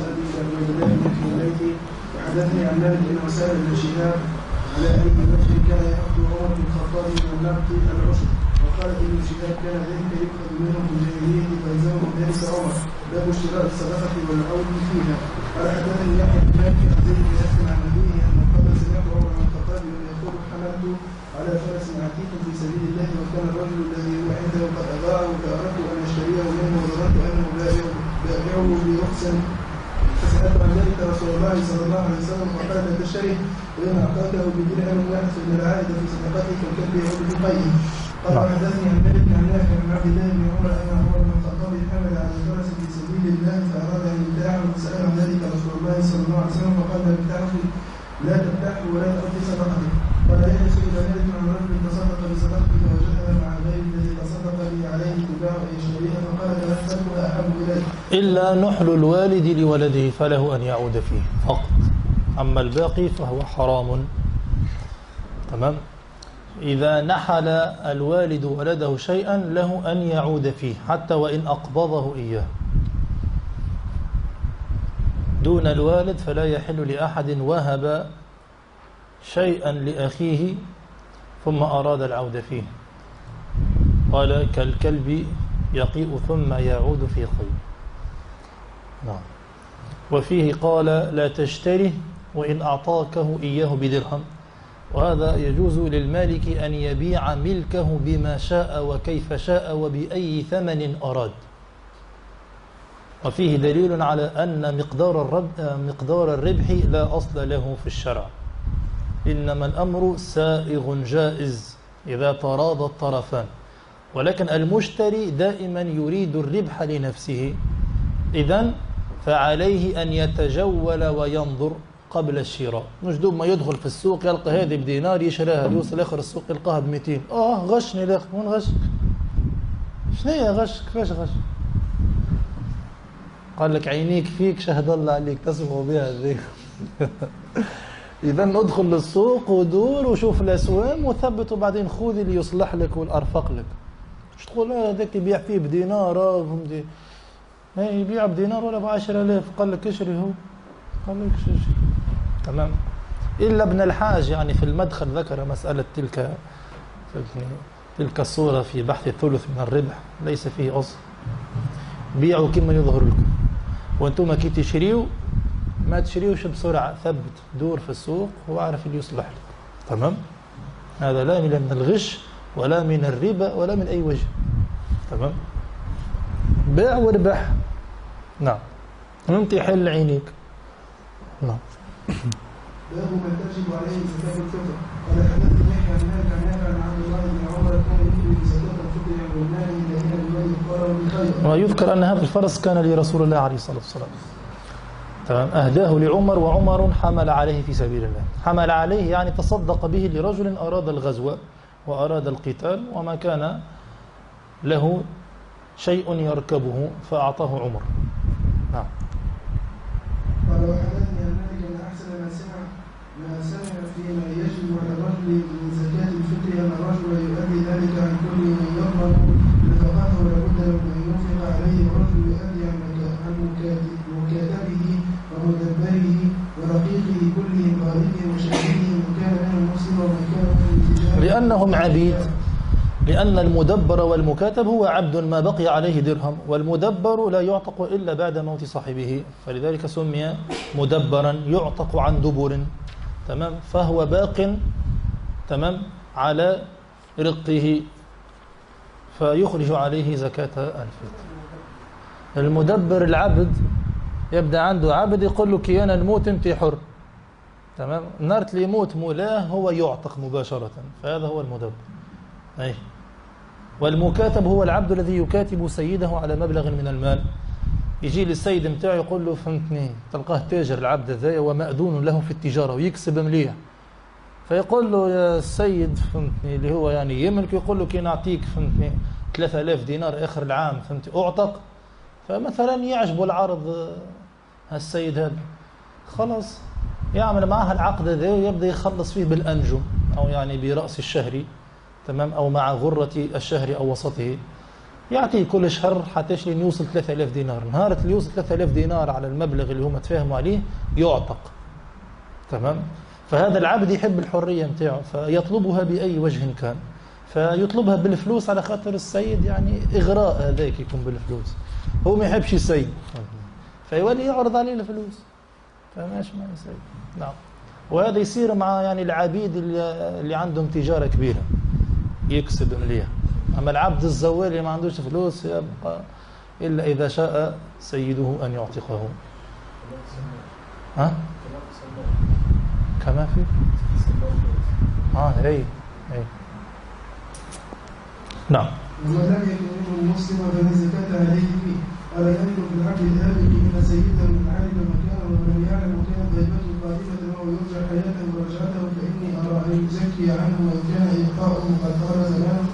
الليث وحدثني عن مالك انه سال ابن شهاب على اي وجه كان ياخذ عمر بن الخطاب من النقد العشر وقال ابن شهاب كان ذلك يؤخذ في الجاهليه فيلزمهم ذلك عمر باب اشتراء الصدقه والعون فيها قال حدثني يحيى بن مالك عن زيد بن اسلم عن ابيه انه قال سمعت عمر بن الخطاب يقول حملت على فرس عتيق في سبيل الله وكان الرجل الذي هو عنده قد اضاعه فاردت ان اشتريه منه وظننت بائع بائعه برخص رسول الله صلى الله عليه وسلم فقال لا تشتري وإن اعطاكه بدرهم واحد فان العائد في صدقته كالكلب قيه قال حدثني عن مالك عن نافع عن عبد الله بن عمر ان عمر بن الخطاب حمل على فرس في سبيل الله فأراد أن يبتاعه فسال عن ذلك رسول الله صلى الله عليه وسلم فقال لا تبتعه لا تبتعه ولا تؤتي صدقته قال يحيى سئل مالك عن رجل تصدق بصدقته فوجدها مع غير الذي تصدق به عليه تباع يشتريها فقال تنفذها احب اليه إلا نحل الوالد لولده فله أن يعود فيه فقط. أما الباقي فهو حرام. تمام؟ إذا نحل الوالد ولده شيئا له أن يعود فيه حتى وإن أقبضه إياه. دون الوالد فلا يحل لأحد وهب شيئا لأخيه ثم أراد العودة فيه. قال كالكلب يقيء ثم يعود في قيء نعم. وفيه قال لا تشتري وإن أعطاكه إياه بدرهم. وهذا يجوز للمالك أن يبيع ملكه بما شاء وكيف شاء وبأي ثمن أراد. وفيه دليل على أن مقدار الرب مقدار الربح لا أصل له في الشرع. إنما الأمر سائغ جائز إذا تراضى الطرفان. ولكن المشتري دائما يريد الربح لنفسه. إذا فعليه أن يتجول وينظر قبل الشراء. مش دوب ما يدخل في السوق يلقى هذه بدينار يشراها يوصل آخر السوق يلقاها ب 200 آه غشني الأخ وين غشك شنو هي غش؟ كيفاش غش؟ قال لك عينيك فيك شهد الله عليك تسمع بها ذيك إذا ادخل للسوق ودور وشوف الأسوام وثبت وبعدين خذ اللي يصلح لك والأرفق لك. مش تقول؟ هذاك يبيع فيه بدينار آه، فهمتي يبيع بدينار ولا ب 10000 قال لك اشري هو؟ قال لك اشري تمام. إلا ابن الحاج يعني في المدخل ذكر مسألة تلك تلك الصورة في بحث الثلث من الربح ليس فيه أصل. بيعوا كما يظهر لكم. وأنتم كي تشريوا ما تشريوش بسرعة ثبت دور في السوق وأعرف اللي يصلح لك. تمام؟ هذا لا من الغش ولا من الربا ولا من أي وجه. تمام؟ بيع وربح. نعم. انت حل عينيك نعم. باب من تجب عليه زكاة الفطر. قال حدثني يحيى عن مالك عن نافع عن عبد الله بن عمر كان يجب زكاة الفطر يوم المال الذين الولي قالوا بخير ويذكر أن هذا الفرس كان لرسول الله عليه الصلاة والسلام. تمام. أهداه لعمر وعمر حمل عليه في سبيل الله. حمل عليه يعني تصدق به لرجل أراد الغزو وأراد القتال وما كان له شيء يركبه فأعطاه عمر. نعم. قال وحدثني مالك ان أحسن ما سمع ما سمع فيما يجب على الرجل من زكاة الفطر أن الرجل يؤدي ذلك عن كل من يضمن نفقته لابد له أن ينفق عليه والرجل يؤدي عن مكا- عن مكاتب- مكاتبه ومدبره ورقيقه كلهم غالبه وشهيده من كان منهم مسلم ومن كان منهم تجاره لأنهم عبيد. لأن المدبر والمكاتب هو عبد ما بقي عليه درهم والمدبر لا يعتق إلا بعد موت صاحبه فلذلك سمي مدبرا يعتق عن دبر. تمام؟ فهو باق تمام؟ على رقه فيخرج عليه زكاة الفطر. المدبر العبد يبدأ عنده عبد يقول له كي أنا نموت أنت حر. تمام؟ نارت اللي يموت مولاه هو يعتق مباشرة فهذا هو المدبر. أي. والمكاتب هو العبد الذي يكاتب سيده على مبلغ من المال. يجي للسيد متاعه يقول له فهمتني تلقاه تاجر العبد ذا ومأذون له في التجارة ويكسب مليح. فيقول له يا السيد فهمتني اللي هو يعني يملك يقول له كي نعطيك فهمتني 3000 دينار آخر العام فهمتي أعتق فمثلا يعجبه العرض هالسيد هذا. خلاص يعمل معها العقد ذا ويبدأ يخلص فيه بالأنجم أو يعني برأس الشهر. تمام؟ أو مع غرة الشهر أو وسطه. يعطيه كل شهر حتى لين يوصل 3000 دينار. نهار اللي يوصل 3000 دينار على المبلغ اللي هما تفاهموا عليه يعتق. تمام؟ فهذا العبد يحب الحرية متاعه فيطلبها بأي وجه كان. فيطلبها بالفلوس على خاطر السيد يعني إغراء هذاك يكون بالفلوس. هو ما يحبش السيد. فيولي يعرض عليه الفلوس. فماشي مع السيد. نعم. وهذا يصير مع يعني العبيد اللي عندهم تجارة كبيرة. يكسب مليح أما العبد الزوال اللي ما عندوش فلوس يبقى إلا إذا شاء سيده أن يعتقه. ها؟ كما في؟ آه اي اي نعم. ومن لم يكن منه مسلما فلا زكاة عليه ولا يملك العبد الهالك إن سيده علم مكانه ولم يعلم وكانت غيبته قائمة وهو يرجع حياة ورجعته ان يزكي عنه وان كان ابقاؤه قد طال زمانه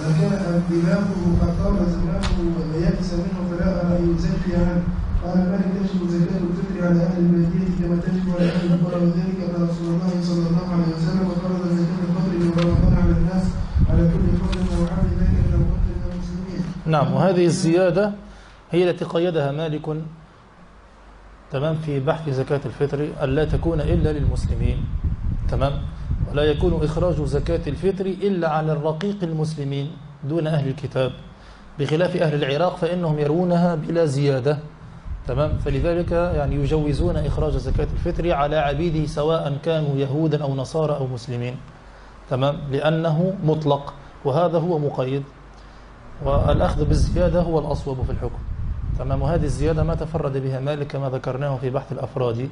وان كان ابتلاؤه قد طال زمانه ويأس منه فلا ان يزكي عنه. قال مالك تجب زكاة الفطر على أهل المدينة كما تجب على أهل القرى وذلك أن رسول الله صلى الله عليه وسلم. فرض زكاة الفطر من رمضان على الناس على كل فرد عبد ذكر أو أنثى من المسلمين. نعم وهذه الزيادة هي التي قيدها مالك تمام في بحث زكاة الفطر ألا تكون إلا للمسلمين. تمام؟ ولا يكون إخراج زكاة الفطر إلا على الرقيق المسلمين دون أهل الكتاب. بخلاف أهل العراق فإنهم يرونها بلا زيادة. تمام؟ فلذلك يعني يجوزون إخراج زكاة الفطر على عبيده سواء كانوا يهودا أو نصارى أو مسلمين. تمام؟ لأنه مطلق وهذا هو مقيد. والأخذ بالزيادة هو الأصوب في الحكم. تمام؟ وهذه الزيادة ما تفرد بها مالك كما ذكرناه في بحث الأفراد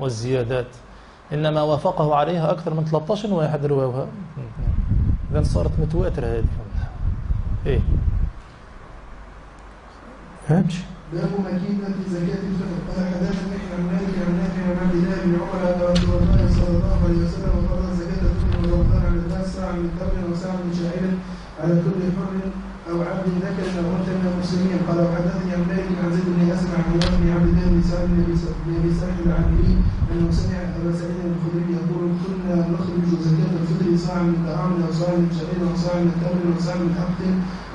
والزيادات. إنما وافقه عليها أكثر من 13 واحد رواوها إذا صارت متواترة هذه. إيه. فهمش باب مكيدة زكاة الفطر قال حدثنا يحيى عن مالك عن نافع عن عبد الله بن عمر أن رسول الله صلى الله عليه وسلم فرض زكاة الفطر من رمضان على الناس ساعة من تمر وساعة من شعير على كل حر أو عبد ذكر أو أنثى من المسلمين. قال وحدثني عن مالك عن زيد بن أسمع عن عبد الله سعد بن أبي سعد العامري أنه سمع أبا سعيد الخدري يقول كنا نخرج زكاة الفطر صاع من طعام أو صاع من شعير أو صاع من تمر أو صاع من حق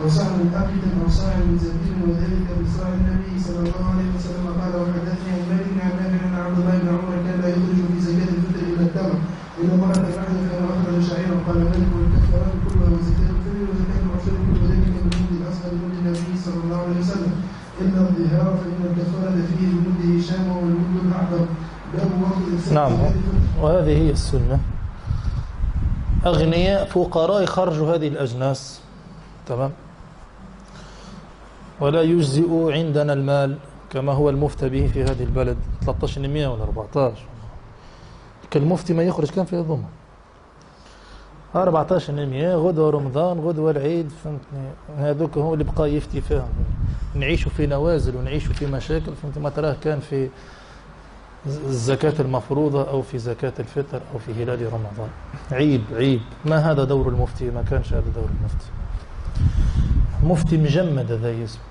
أو صاع من أقد أو صاع من زبيب وذلك بصاع النبي صلى الله عليه وسلم قال وحدثني عن مالك عن نافع أن عبد الله بن عمر كان لا يخرج في زكاة الفطر إلا التمر إلا مرة واحدة كان أخرج شعيرا قال مالك والكفارات كلها وزكاة الفطر وزكاة العشر كل ذلك من مد الأصغر من النبي صلى الله عليه وسلم إلا الظهار فإن الكفارة فيه بمد هشام والمد الأعظم باب الفطر وهذه هي السنة. أغنياء فقراء خرجوا هذه الأجناس. تمام؟ ولا يجزئ عندنا المال كما هو المفتى به في هذه البلد. 13 100 ولا 14 كالمفتي ما يخرج كم في الضمن 14 100 غدوة رمضان غدوة العيد فهمتني هذوك هو اللي بقى يفتي فيهم. نعيشوا في نوازل ونعيشوا في مشاكل فهمت؟ ما تراه كان في الزكاة المفروضة أو في زكاة الفطر أو في هلال رمضان. عيب عيب ما هذا دور المفتي؟ ما كانش هذا دور المفتي. مفتي مجمد هذا اسمه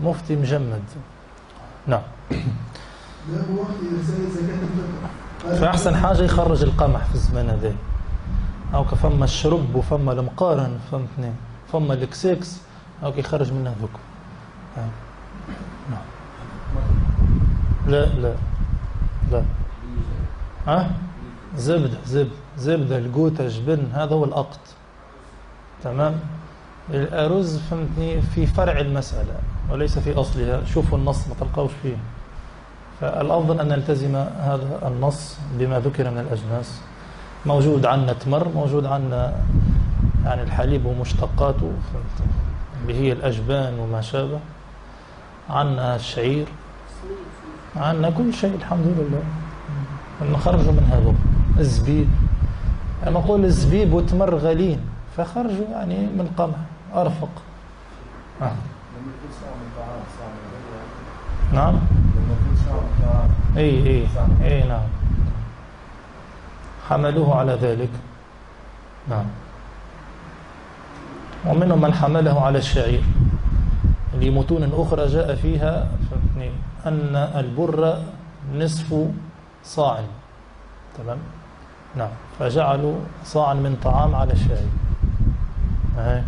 مفتي مجمد. نعم. فأحسن حاجة يخرج القمح في الزمان هذا. أو كفما الشرب وفما المقارن فهمتني؟ فما الكسيكس أو يخرج من هذوك آه. نعم. لا لا. لا ها؟ زبدة زبدة زبدة القوتة جبن هذا هو الأقط. تمام؟ الأرز فهمتني في فرع المسألة وليس في أصلها. شوفوا النص ما تلقاوش فيه. فالأفضل أن نلتزم هذا النص بما ذكر من الأجناس. موجود عندنا تمر موجود عندنا يعني الحليب ومشتقاته؟ اللي هي الأجبان وما شابه. عندنا الشعير. عندنا كل شيء الحمد لله. نخرجوا من هذا الزبيب. أنا أقول الزبيب والتمر غاليين فخرجوا يعني من قمح أرفق. آه. نعم. إي إي إي نعم. حملوه على ذلك. نعم. ومنهم من حمله على الشعير. لمتون أخرى جاء فيها فهمتني؟ أن البر نصف صاع. تمام؟ نعم. فجعلوا صاعا من طعام على الشعير هاي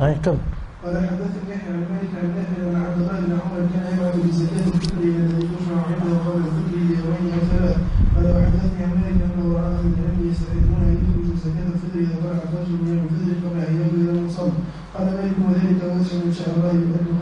هاي كم؟ قال حدثني يحيى عن مالك عن نافع ان عبد الله بن عمر كان يبعث بزكاة الفطر الذي تجمع عنده قبل الفطر ليومين أو ثلاث قال وحدثني عن مالك أنه رأى أهل العلم يستحبون ان يخرجوا زكاة الفطر إذا طلع الفجر من يوم الفطر قبل أن إلى المصلى قال مالك وذلك واسع ان شاء الله يؤدي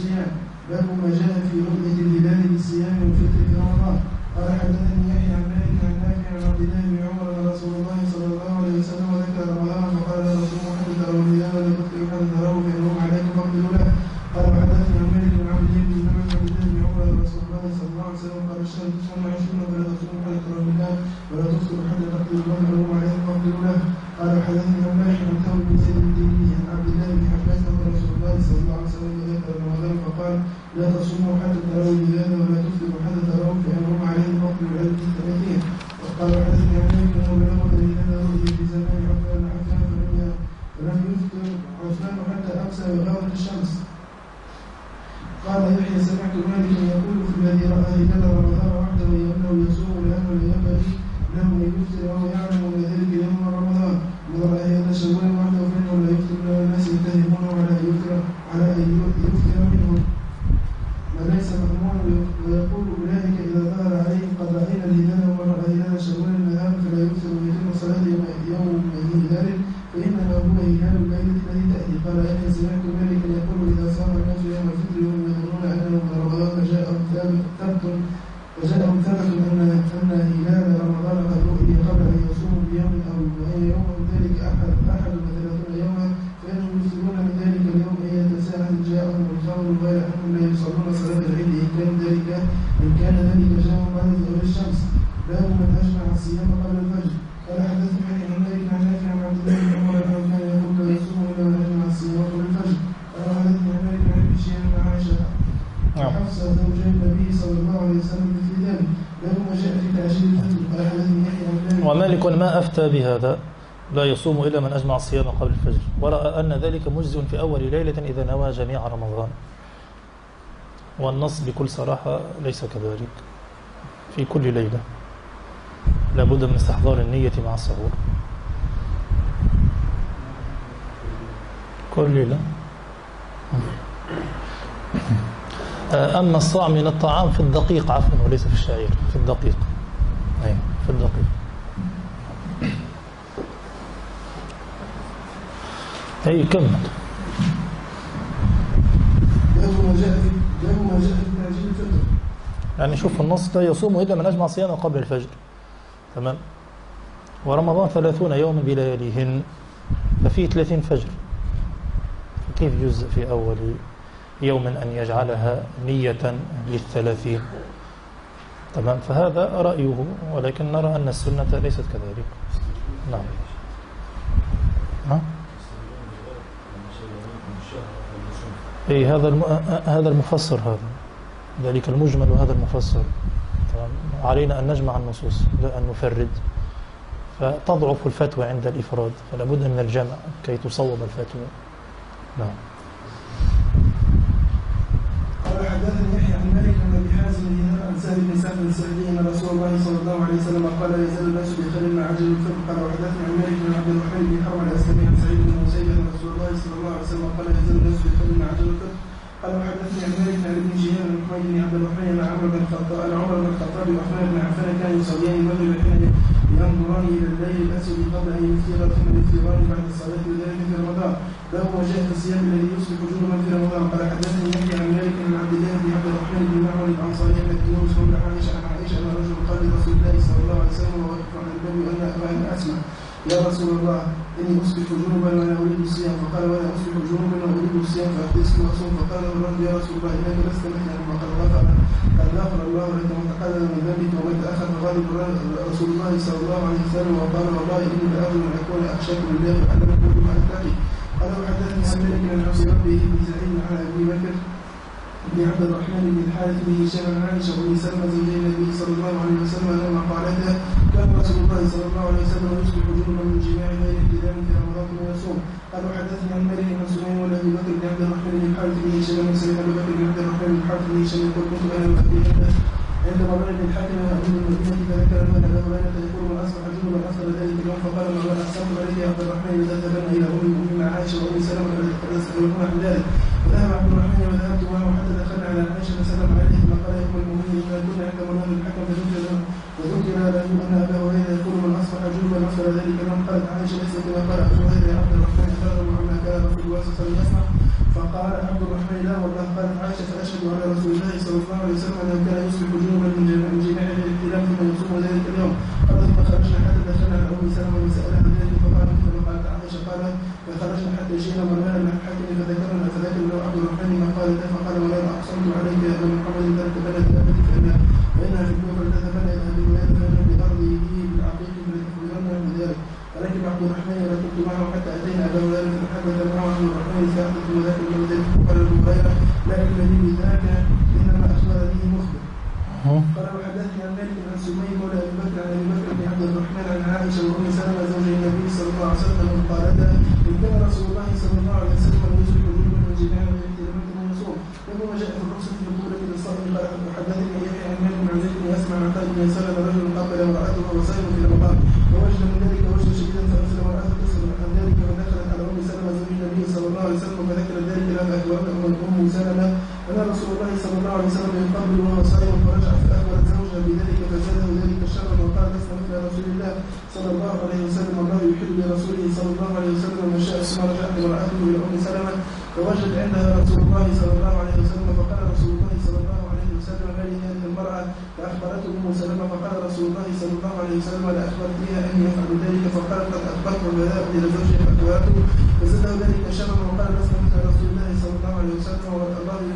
museum ما أفتى بهذا لا يصوم إلا من أجمع الصيام قبل الفجر. ورأى أن ذلك مجزء في أول ليلة إذا نوى جميع رمضان. والنص بكل صراحة ليس كذلك. في كل ليلة لابد من استحضار النية مع السحور. كل ليلة. أما الصاع من الطعام في الدقيق عفوا وليس في الشعير في الدقيق. أي في الدقيق أي كمل باب ما جاء في باب ما جاء في تعجيل الفطر يعني شوف النص لا يصوم إلا من أجمع صيامه قبل الفجر. تمام؟ ورمضان ثلاثون يوما بلياليهن ففيه ثلاثين فجر. فكيف يجزء في أول يوم أن يجعلها نية للثلاثين؟ تمام؟ فهذا رأيه ولكن نرى أن السنة ليست كذلك. نعم ها؟ أي هذا. هذا المفسر هذا. ذلك المجمل وهذا المفسر. علينا أن نجمع النصوص لا أن نفرد. فتضعف الفتوى عند الإفراد فلا بد من الجمع كي تصوب الفتوى. نعم. قال حدثني يحيى عن مالك بن أبي حازم عن سهل بن سعد السعدي أن رسول الله صلى الله عليه وسلم قال يزال الناس بخير ما عجل الفطر قال وحدثني عن مالك بن عبد الرحمن بن حرب قال وحدثني عن مالك عن ابن بن حميد بن عبد الرحمن ان عمرو بن الخطاب ان عمر بن الخطاب وعثمان بن عفان كانوا يصليان المغرب حين ينظران إلى الليل الاسود قبل أن يفطر ثم يفطران بعد الصلاة وذلك في رمضان. جاء في الصيام الذي يصبح جنبا في رمضان. قال حدثني يحيى عن مالك عن عبد الله بن عبد الرحمن بن معمر الأنصاري ان يونس بن عائشه عن عائشة أن رجل قال لرسول الله صلى الله عليه وسلم ووقف عن الباب وأنا أسمع. يا رسول الله اني اصبح جنبا وأنا اريد الصيام فقال وأنا اصبح جنبا واريد الصيام. فاحبسني واصوم فقال الرجل يا رسول الله إنك لست مثلا وقد غفر قد غفر الله لك ما تقدم من ذنبك وما تاخر فغضب رسول الله صلى الله عليه وسلم. وقال والله إني لارجو أن اكون اخشاكم لله وعلمكم بما اتقي قال وحدثني عن مالك عن عبد ربه بن سعيد عن أبي بكر بن عبد الرحمن بن الحارث بن هشام عن عائشة وام سلمة زوجي النبي صلى الله عليه وسلم لما الله صلى الله عليه وسلم يصبح جنبا من جماع غير احتلام في رمضان ثم يصوم. قال وحدثني عن مالك بن سليم ولا أبي بكر بن عبد الرحمن بن حارث بن هشام بن سليم أبي بكر بن عبد الرحمن بن حارث بن هشام يقول كنت أنا وأبي عند مروان بن الحاكم امير المدينة فذكر له ان ابا هريره يقول من اصبح جنبا اثر ذلك؟ اليوم فقال مروان احسنت عليك يا عبد الرحمن اذا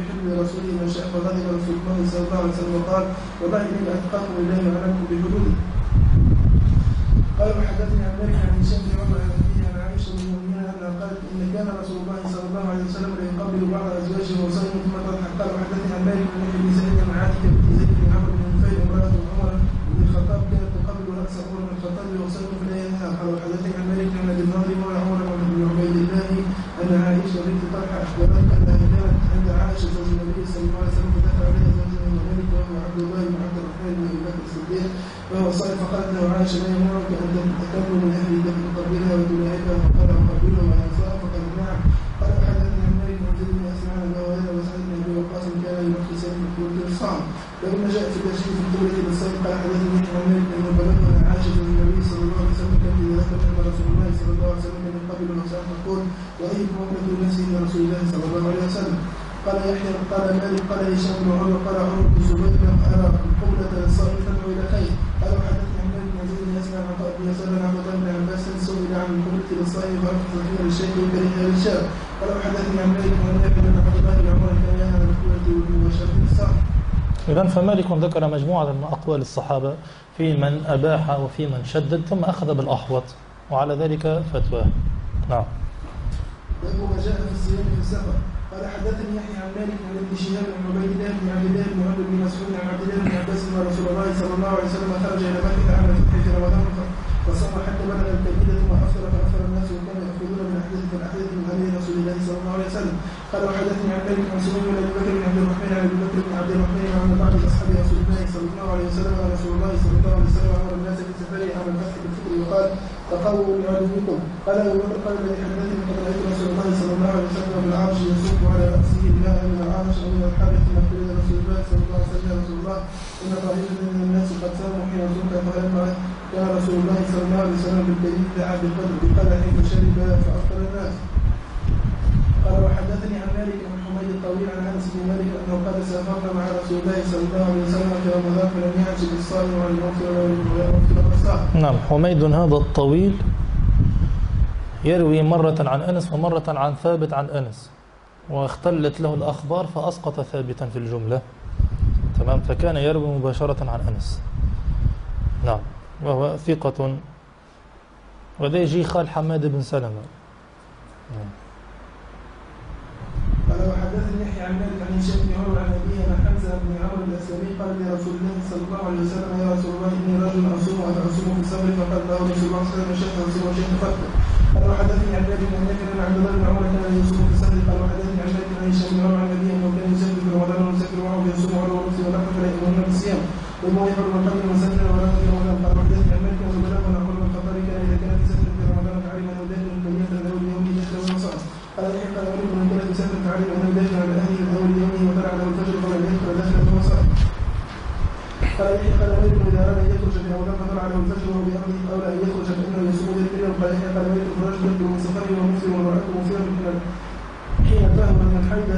يحب لرسوله ما شاء فغضب رسول الله صلى الله عليه وسلم وقال والله اني أتقاكم الله وعلمكم بحدوده قال وحدثني عن مالك عن هشام بن عمر عن عائشة انها قالت إن كان رسول مالك قال هشام بن عمر قال عمر بن زبير ارى القبله للصائم تدعو إلى خير. قال وحدثني عن بن زيد بن اسمع عن بن يسار عن عبد بن عباس سئل عن القبله للصائم فارفض فيها للشيخ وكرهها للشاب قال وحدثني عن مالك عن نافع ان عبد الله بن عمر كان ينهى عن القبلة والمباشره للصائم إذا فمالك ذكر مجموعة من أقوال الصحابة في من أباح وفي من شدد ثم أخذ بالأحوط وعلى ذلك فتواه نعم. باب ما جاء في الصيام في السفر. قال حدثني يحيى عن مالك عن ابن شهاب عن عبيد الله بن عبد الله بن عمرو بن مسعود عن عبد الله بن عباس أن رسول الله صلى الله عليه وسلم خرج إلى مكة عام الفتح في رمضان فصام حتى بلغ الكبيرة ثم افطر فافطر الناس وكانوا ياخذون من أحداث الاحداث من هدي رسول الله صلى الله عليه وسلم. قال وحدثني عن مالك عن سمي بن أبي بكر بن عبد الرحمن عن أبي بكر بن عبد الرحمن عن بعض أصحاب رسول الله صلى الله عليه وسلم أن رسول الله صلى الله عليه وسلم أمر الناس في سفره عام الفتح بالفطر وقال تقووا من قال أبو بكر قال الذي حدثني قد رأيت رسول الله صلى الله عليه وسلم بالعرش راسه رسول الله صلى الله عليه وسلم رسول الله. ان من الناس قد حين صمت فلما رسول الله صلى الله عليه وسلم بالكريم دعا بالقدر فأفطر الناس. قال وحدثني عن مالك عن حميد الطويل عن أنس بن مالك أنه قد سافرنا مع رسول الله صلى الله عليه وسلم في رمضان فلم نعم حميد هذا الطويل يروي مرة عن أنس ومرة عن ثابت عن أنس. واختلت له الأخبار فأسقط ثابتا في الجملة. تمام؟ فكان يروي مباشرة عن أنس. نعم. وهو ثقة. وده يجي خال حماد بن سلمة. نعم. قال وحدثني يحيى عن مالك عن هشام بن عمر عن ابيه عن حمزه بن عمرو الاسلمي قال لرسول الله صلى الله عليه وسلم يا رسول الله اني رجل اصوم وأنا اصوم في السفر فقال له رسول الله صلى الله عليه وسلم شيخ رسول وشيخ فكر قال وحدثني عن مالك ان يكن عن عبد الله بن عمر كان يصوم في السفر قال وحدثني عن مالك عن هشام بن عمر عن النبي انه كان يسافر في رمضان ويسافر معه فيصوم على ورثه ونحن فلا يؤمنون بالصيام وما يحرم القدر وسافر ولا في رمضان قال وحدثني عن مالك انه بلغ من عمر بن الخطاب كان اذا كان في سفر في رمضان فعلم انه داخل كلية له اليوم يحيى ونصار قال يحيى قال مالك من كان في سفر فعلم انه داخل على اهله من اول يومه وطلع له الفجر قبل ان يدخل داخل ونصار قال يحيى قال مالك اذا اراد ان يخرج في رمضان فطلع له الفجر وهو بامره اولى ان يخرج فانه يصوم ذلك اليوم قال يحيى قال مالك الرجل يبدو من سفره ومسلم وامراته مفيرا من حين فهم من الحيض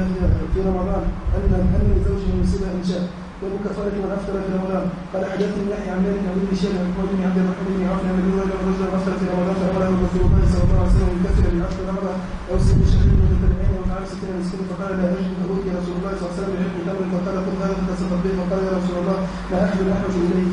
في رمضان ان ان لزوجه يصيبها ان شاء باب كفارة من أفطر في رمضان قال حدثني يحيى عن مالك عن ابن شهاب عن محمد بن عبد الرحمن بن عوف ابي رجلا أفطر في رمضان فأمره رسول الله صلى الله عليه وسلم يكفر بعشر رمضان أو ست شهرين متتبعين وطعام ستين مسكين فقال لا أجد فأوتي رسول الله صلى الله عليه وسلم بعلم تمر فقال خذ هذا به فقال يا رسول الله لا أحد أحوج إليه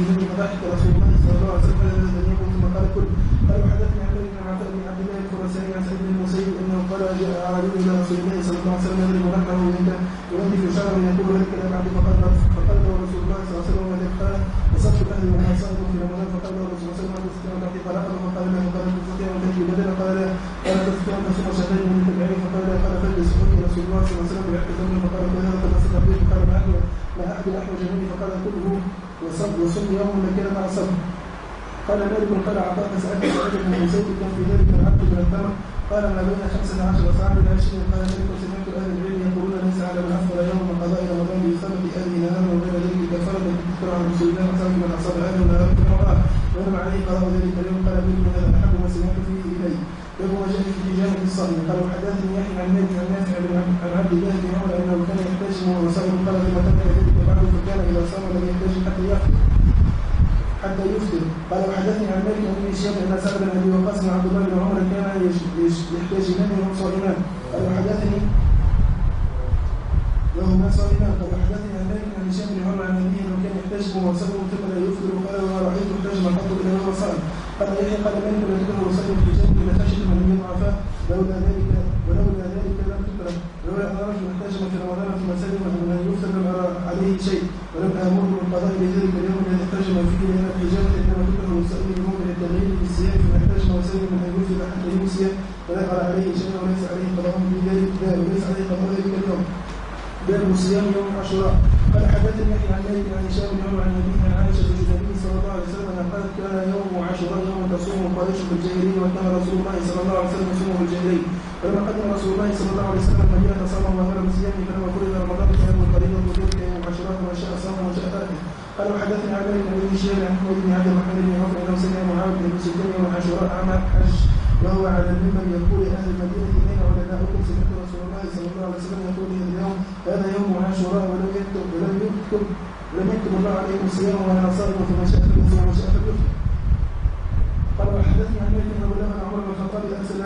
احوج مني فقال كله وصم وصم يوم لكان مع صبر قال مالك قال عطاء فسالت سعيد بن المسيب كم في ذلك العبد من الثمر قال ما بين خمسة عشر إلى عشرين. قال مالك سمعت أهل العلم يقولون ليس على من أفضل يوم قضاء رمضان بإصابة أهله نهارا وغير ذلك كفارة تذكر عن رسول الله صلى الله عليه وسلم. من أصاب أهله نهارا في رمضان ويرمى عليه قضاء ذلك اليوم. قال مالك هذا أحب ما سمعت فيه إلي باب ما جاء في جانب الصائم قال وحدثني يحيى عن مالك عن نافع عن عبد الله بن عمر أنه كان يحتاج وصائم قال ثم تبع ذلك بعده فكان إذا صام لم يحتاج حتى يفطر حتى يفطر قال وحدثني شهاب ان سعد بن ابي وقاص عبد الله بن عمر كان يحتاجان وهم صائمان قال وحدثني وهما صائمان قال وحدثني عن مالك عن هشام بن عمر عن ابيه انه كان يحتاج وصبر ثم لا يفطر قال وما رايت احتاج ما قط الا وهو صائم قال يحيى قال مالك لا تكره وصلي في جنب لخشيه من يضعف لولا ذلك ولولا ذلك لم تكره ولولا ان رجل احتاج في رمضان ثم سلم من ان يفطر لم ارى عليه شيء ولم امره بالقضاء لذلك اليوم الذي احتاج فيه إلى الحجاب انما تكره وصلي اليوم من التغيير في الصيام فما احتاج وسلم من ان يفطر حتى يمسي ولا يقرا عليه شيء وليس عليه قضاء في ذلك وليس عليه قضاء ذلك اليوم باب صيام يوم عاشوراء قال حدثني يحيى عن مالك عن هشام بن عمر عن النبي عن عائشه زوج النبي صلى الله عليه وسلم انها قالت كان يوم عاشوراء يوم تصوم قريش في الجاهليه وكان رسول الله صلى الله عليه وسلم يصومه في الجاهليه فلما قدم رسول الله صلى الله عليه وسلم المدينة صام وامر بصيامه فلما فرض رمضان كان الفريضه وذلك يوم عاشوراء ومن شاء صام ومن شاء قال وحدثني عن مالك عن شهاب عن محمد بن عبد الرحمن بن عوف انه سمع معاويه بن سليمان يوم عاشوراء اعمى حج وهو على المنبر يقول يا أهل المدينة اين علماؤكم سمعت رسول الله صلى الله عليه وسلم يقول اليوم هذا يوم عاشوراء ولم يكتب ولم يكتب ولم يكتب الله عليكم صيام وأنا صائم فمن شاء فليصوم ومن شاء فليفطر قال وحدثني عن مالك انه لما عمر بن الخطاب ارسل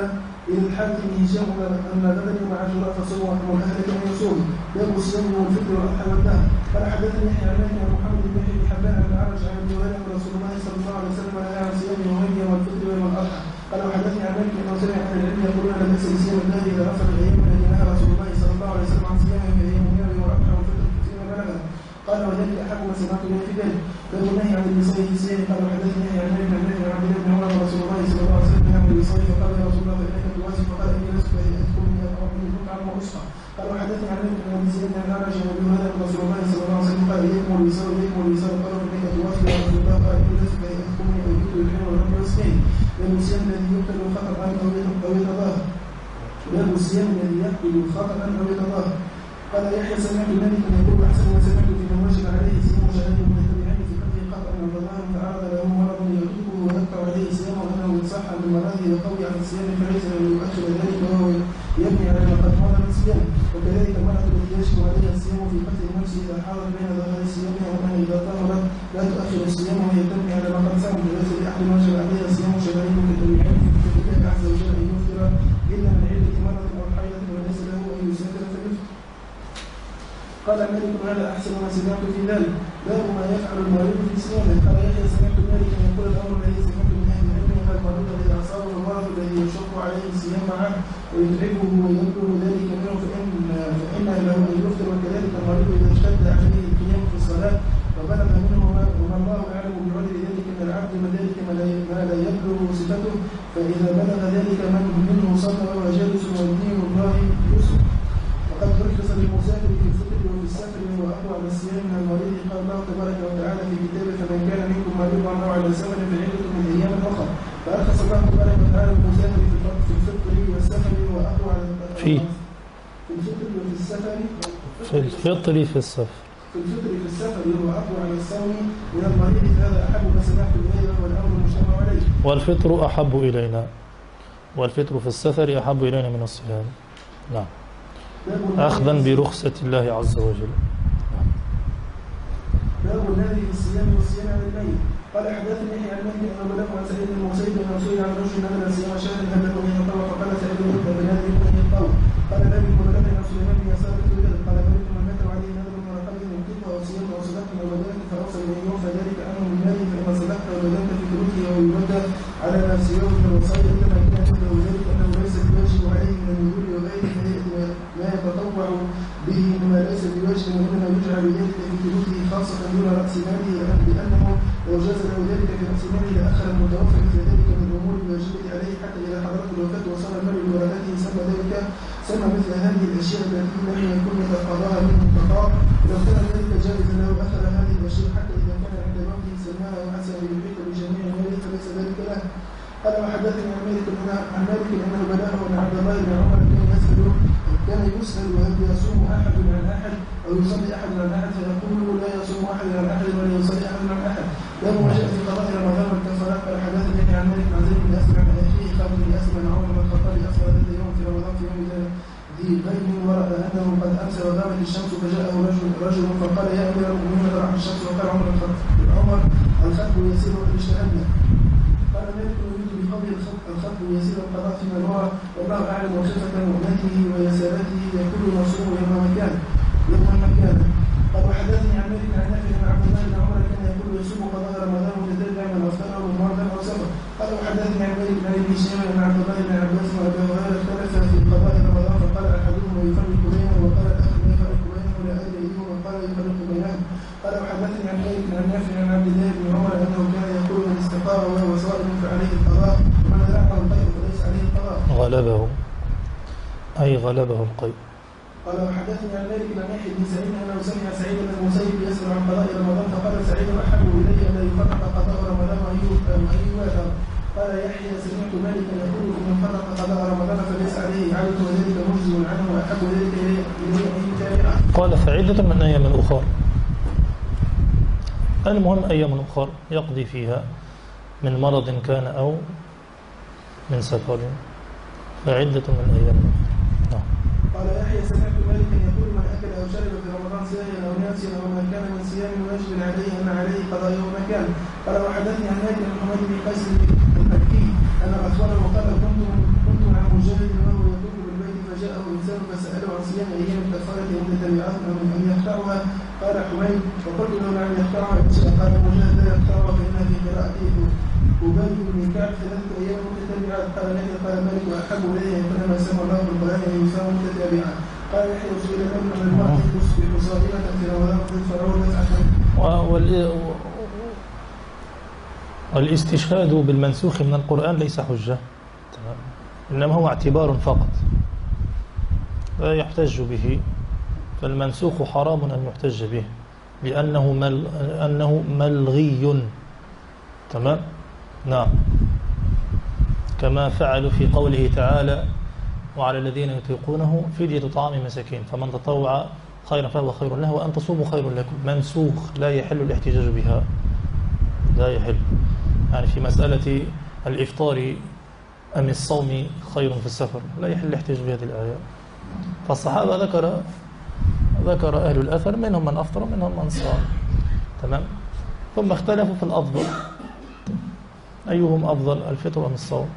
إلى الحاكم هشام ان غدا يصوموا باب الصيام يوم الفطر والاضحى والنهر قال حدثني يحيى عن محمد بن بن حبان عن الاعرج عن ابي هريره ان رسول الله صلى الله عليه وسلم نهى عن صيام يومين يوم الفطر ويوم الاضحى قال وحدثني عن مالك أنه سمع العلم يقولون لا باس بصيام الله إذا غفر الأيام التي نهى رسول الله صلى الله عليه وسلم عن صيامها في أيام يوم الاضحى والفطر ستين بلغا قال وذلك أحب ما سمعت به في ذلك باب النهي عن الصيام قال وحدثني عن مالك ابي هريره رسول الله صلى الله عليه وسلم قال اليكم الوصال اليكم الوصال قال فانك تواصل يا رسول الله قال اني لست فاتكم من ايدي الحين والرب والسكين باب الصيام الذي يقتل خطا أو يتظاهر الصيام الذي يقتل خطا أو يتظاهر قال يحيى سمعت مالك يقول احسن ما سمعت في من وجب عليه صيام شهرين متتبعين في قتل قطع من الظلام تعرض له مرض يغلبه ويقطع عليه صيامه انه ان صح من مرضه وقوي عن الصيام فليس له يؤخر ذلك وهو يبني على ما قد مضى من صيام وكذلك المرأة التي يجب عليها الصيام في قتل النفس اذا حاضر بين ظهر صيامها وانها اذا طهرت لا تؤخر الصيام وهي تبني على ما قد صام وليس لاحد وجب عليها صيام شهرين متتبعين في كتاب الله عز وجل ان يفطر الا من علة مرض أو حيضة وليس له ان يسافر فيفطر قال مالك هذا احسن ما سمعت في ذلك باب ما يفعل المريض في صيامه قال يحيى سمعت مالك ان يقول الامر الذي سمعت من أهل العلم ان المريض اذا اصابه المرض الذي يشق عليه الصيام معه ويتعبه ويبلغ ذلك منه فان فان له ان يفطر وكذلك المريض اذا اشتد عليه القيام في الصلاه وبلغ منه وما الله اعلم بعذر ذلك ان العبد ما ذلك ما صفته فإذا بلغ ذلك من منه صلى وهو جالس ودين الله يسر وقد رخص للمسافر في الفطر وفي السفر وهو أقوى على الصيام من المريض قال الله تبارك وتعالى في كتابه فمن كان منكم مريضا أو على سفر فعدة من أيام أخرى فأرخص الله تبارك وتعالى للمسافر في الفطر في الفطر والسفر وهو أقوى على في في الفطر وفي السفر في الفطر في السفر في الفطر في السفر وهو أقوى على الصوم من المريض فهذا أحب ما سمعت إليه وهو الأمر المجتمع عليه. والفطر أحب إلينا. والفطر في السفر أحب إلينا من الصيام. نعم. أخذا برخصة الله عز وجل. باب النهي في الصيام والصيام عن الميت قال حدثني يحيى عن مالك انه بلغ عن سعيد بن انه سئل عن رجل نزل صيام شهر هل له ان يطوع فقال سعيد بن يبدا غلبه القيء قال وحدثني عن مالك بن يحيى بن سعيد أنه سمع سعيد بن المسيب يسال عن قضاء رمضان فقال سعيد أحب إلي أن يفرق قضاء رمضان وأن يواتر قال يحيى سمعت مالكا يقول من فرق قضاء رمضان فليس عليه عبد وذلك مجزي عنه وأحب ذلك الي أن يتابعه قال فعدة من أيام أخر. المهم أيام أخر يقضي فيها من مرض كان أو من سفر. فعدة من أيام أخر نعم قال يحيى سمعت مالكا يقول من اكل أو شرب في رمضان ساهيا أو ناسيا أو ما كان من صيام واجب عليه عليه قضاء يوم كان قال وحدثني عن مالك بن حميد بن قيس المكي أن اخبره قال كنت كنت مع مجاهد وهو يطوف بالبيت فجاءه إنسان فسأله عن صيام أيام الكفارة ان تبعه أو أن يقطعها قال حميد فقلت له نعم يقطعها قال مجاهد لا يقطعها فانها في قراءته أبي بن كعب ثلاثة أيام متتابعات قال يحيى قال مالك وأحب إلي أن يكون ما سمى الله في القرآن أن يسام متتابعا قال. والاستشهاد بالمنسوخ من القرآن ليس حجة. إنما هو اعتبار فقط. لا يحتج به. فالمنسوخ حرام أن يحتج به. لأنه مل... أنه ملغي. تمام؟ نعم. كما فعلوا في قوله تعالى وعلى الذين يطيقونه فدية طعام مساكين. فمن تطوع خيرا فهو خير له وأن تصوموا خير لكم. منسوخ لا يحل الاحتجاج بها. لا يحل. يعني في مسألة الإفطار أم الصوم خير في السفر لا يحل الاحتجاج بهذه الآية. فالصحابة ذكر ذكر أهل الأثر منهم من أفطر ومنهم من صام. تمام؟ ثم اختلفوا في الأفضل. أيهم أفضل الفطر أم الصوم؟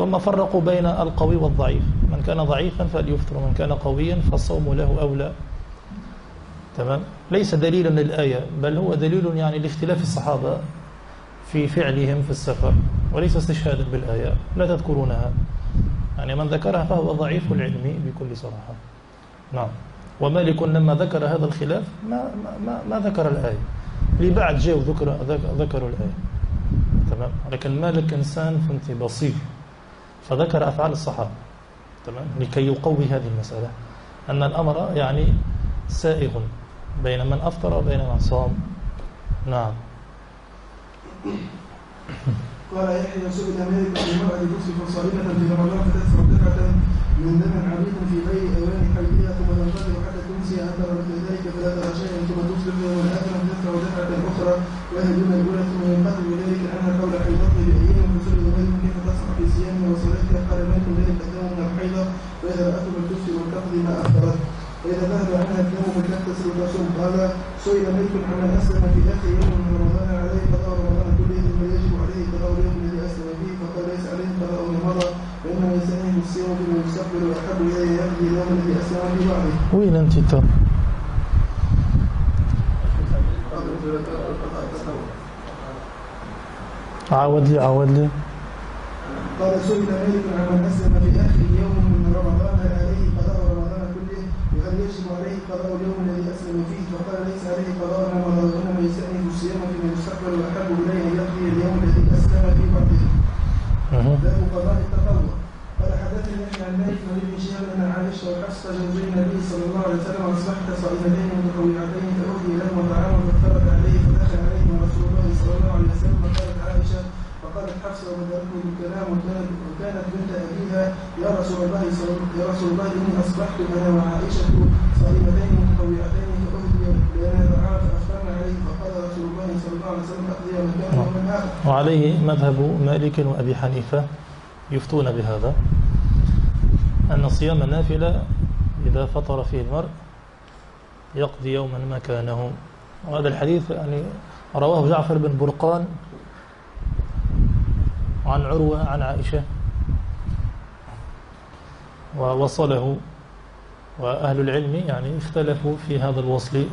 ثم فرقوا بين القوي والضعيف. من كان ضعيفا فليفطر ومن كان قويا فالصوم له أولى. تمام؟ ليس دليلا للآية بل هو دليل يعني لاختلاف الصحابة في فعلهم في السفر وليس استشهادا بالآية. لا تذكرونها. يعني من ذكرها فهو ضعيف العلم بكل صراحة. نعم. ومالك لما ذكر هذا الخلاف ما, ما, ما, ذكر الآية. لبعد جاءوا ذكر ذكروا الآية. تمام؟ لكن مالك إنسان فهمت بسيط فذكر أفعال الصحابة. تمام؟ لكي يقوي هذه المسألة. أن الأمر يعني سائغ بين من أفطر وبين من صام. نعم. قال يحيى سئل مالك عن امرأة تسلك صائمة في رمضان فتدفع دفعة من دم عميق في غير أوان حيضها ثم تنتظر حتى تمسي أثر مثل ذلك فلا ترى شيئا ثم تصبح يوم الآخر فتدفع دفعة أخرى. وهي دون الأولى ثم فإذا رأته بالكفر والتقضي ما أخبرت فإذا ذهب عنها الدم فتغتسل وتصوم قال سئل مالك عمن أسلم في آخر يوم من رمضان عليه قضاء رمضان كله ثم يجب عليه قضاء اليوم الذي أسلم فيه. فقال ليس عليه قضاء ما مضى فإنه يسأله الصيام فيما يستقبل وأحب إليه يقضي اليوم الذي أسلم فيه بعده. وين أنت ترى؟ عاود لي عاود لي. قال سئل مالك عمن أسلم في آخر يجب عليه قضاء اليوم الذي أسلم فيه فقال ليس عليه قضاء رمضان وإنما يستأنف الصيام فيما يستقبل وأحب إليه أن يقضي اليوم الذي أسلم فيه بعده. مه. باب قضاء التطوع قال حدثني عن مالك بن شهاب أن عائشة وحفصة زوجي النبي صلى الله عليه وسلم أصبحت صائمتين متطوعتين فاهدي لهما طعام فافترض عليه فدخل عليهما رسول الله صلى الله عليه وسلم فقالت عائشه فقالت حفصه وبدأتني بالكلام وكانت وكانت بنت ابيها يا رسول الله يا رسول الله إني أصبحت أنا وعائشة صائمتين متطوعتين فاهدي لنا طعام فافطرنا عليه فقال رسول الله صلى الله عليه وسلم أقضي مكان ومن اخر وعليه مذهب مالك وأبي حنيفة يفتون بهذا أن صيام النافلة إذا فطر فيه المرء يقضي يوما مكانه. وهذا الحديث يعني رواه جعفر بن برقان عن عروة عن عائشة. ووصله وأهل العلم يعني اختلفوا في هذا الوصل.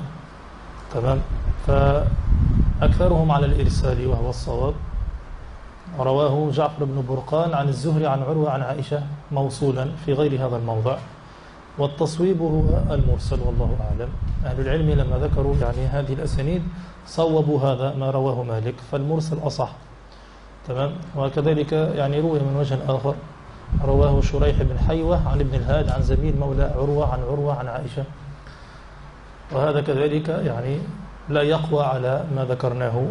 تمام؟ فأكثرهم على الإرسال وهو الصواب. رواه جعفر بن برقان عن الزهري عن عروة عن عائشة موصولا في غير هذا الموضع. والتصويب هو المرسل والله أعلم. أهل العلم لما ذكروا يعني هذه الأسانيد صوبوا هذا ما رواه مالك فالمرسل أصح. تمام؟ وكذلك يعني روي من وجه آخر. رواه شريح بن حيوة عن ابن الهاد عن زميل مولى عروة عن عروة عن عائشة. وهذا كذلك يعني لا يقوى على ما ذكرناه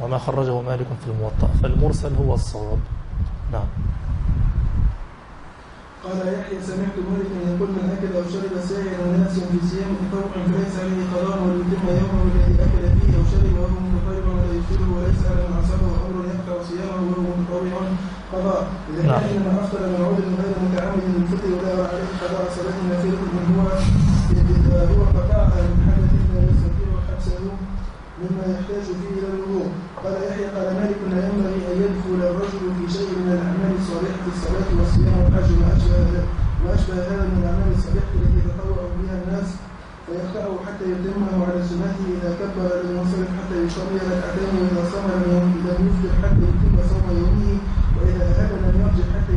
وما خرجه مالك في الموطأ فالمرسل هو الصواب. نعم. قال يحيى سمعت مالكا يقول من أكل أو شرب سائرا وناس في صيام طوع فليس عليه قضاء وليتم يومه الذي أكل فيه أو شرب وهو متطرب ولا يفطره وليس على من أصابه أمر يقطع صيامه وهو متطوع قضاء. إذا نعم. كان من افطر من عذر غير متعمد للفطر ولا عليه قضاء صلاه نافله من هو. إذا هو قطعها من حدث لا يستطيع حبسه مما يحتاج فيه إلى الوضوء. قال يحيى قال مالك لا ينبغي أن يدخل الرجل في شيء من الأعمال الصالحة الصلاة والصيام والحج وما ذلك. ما أشبه هذا من الأعمال الصالحة التي يتطوع بها الناس فيقطعه حتى يتمه على سنته إذا كبر لم ينصرف حتى يصلي ركعتين وإذا صام لم يفطر حتى يتم صوم يومه واذا ذهب لم يرجع حتى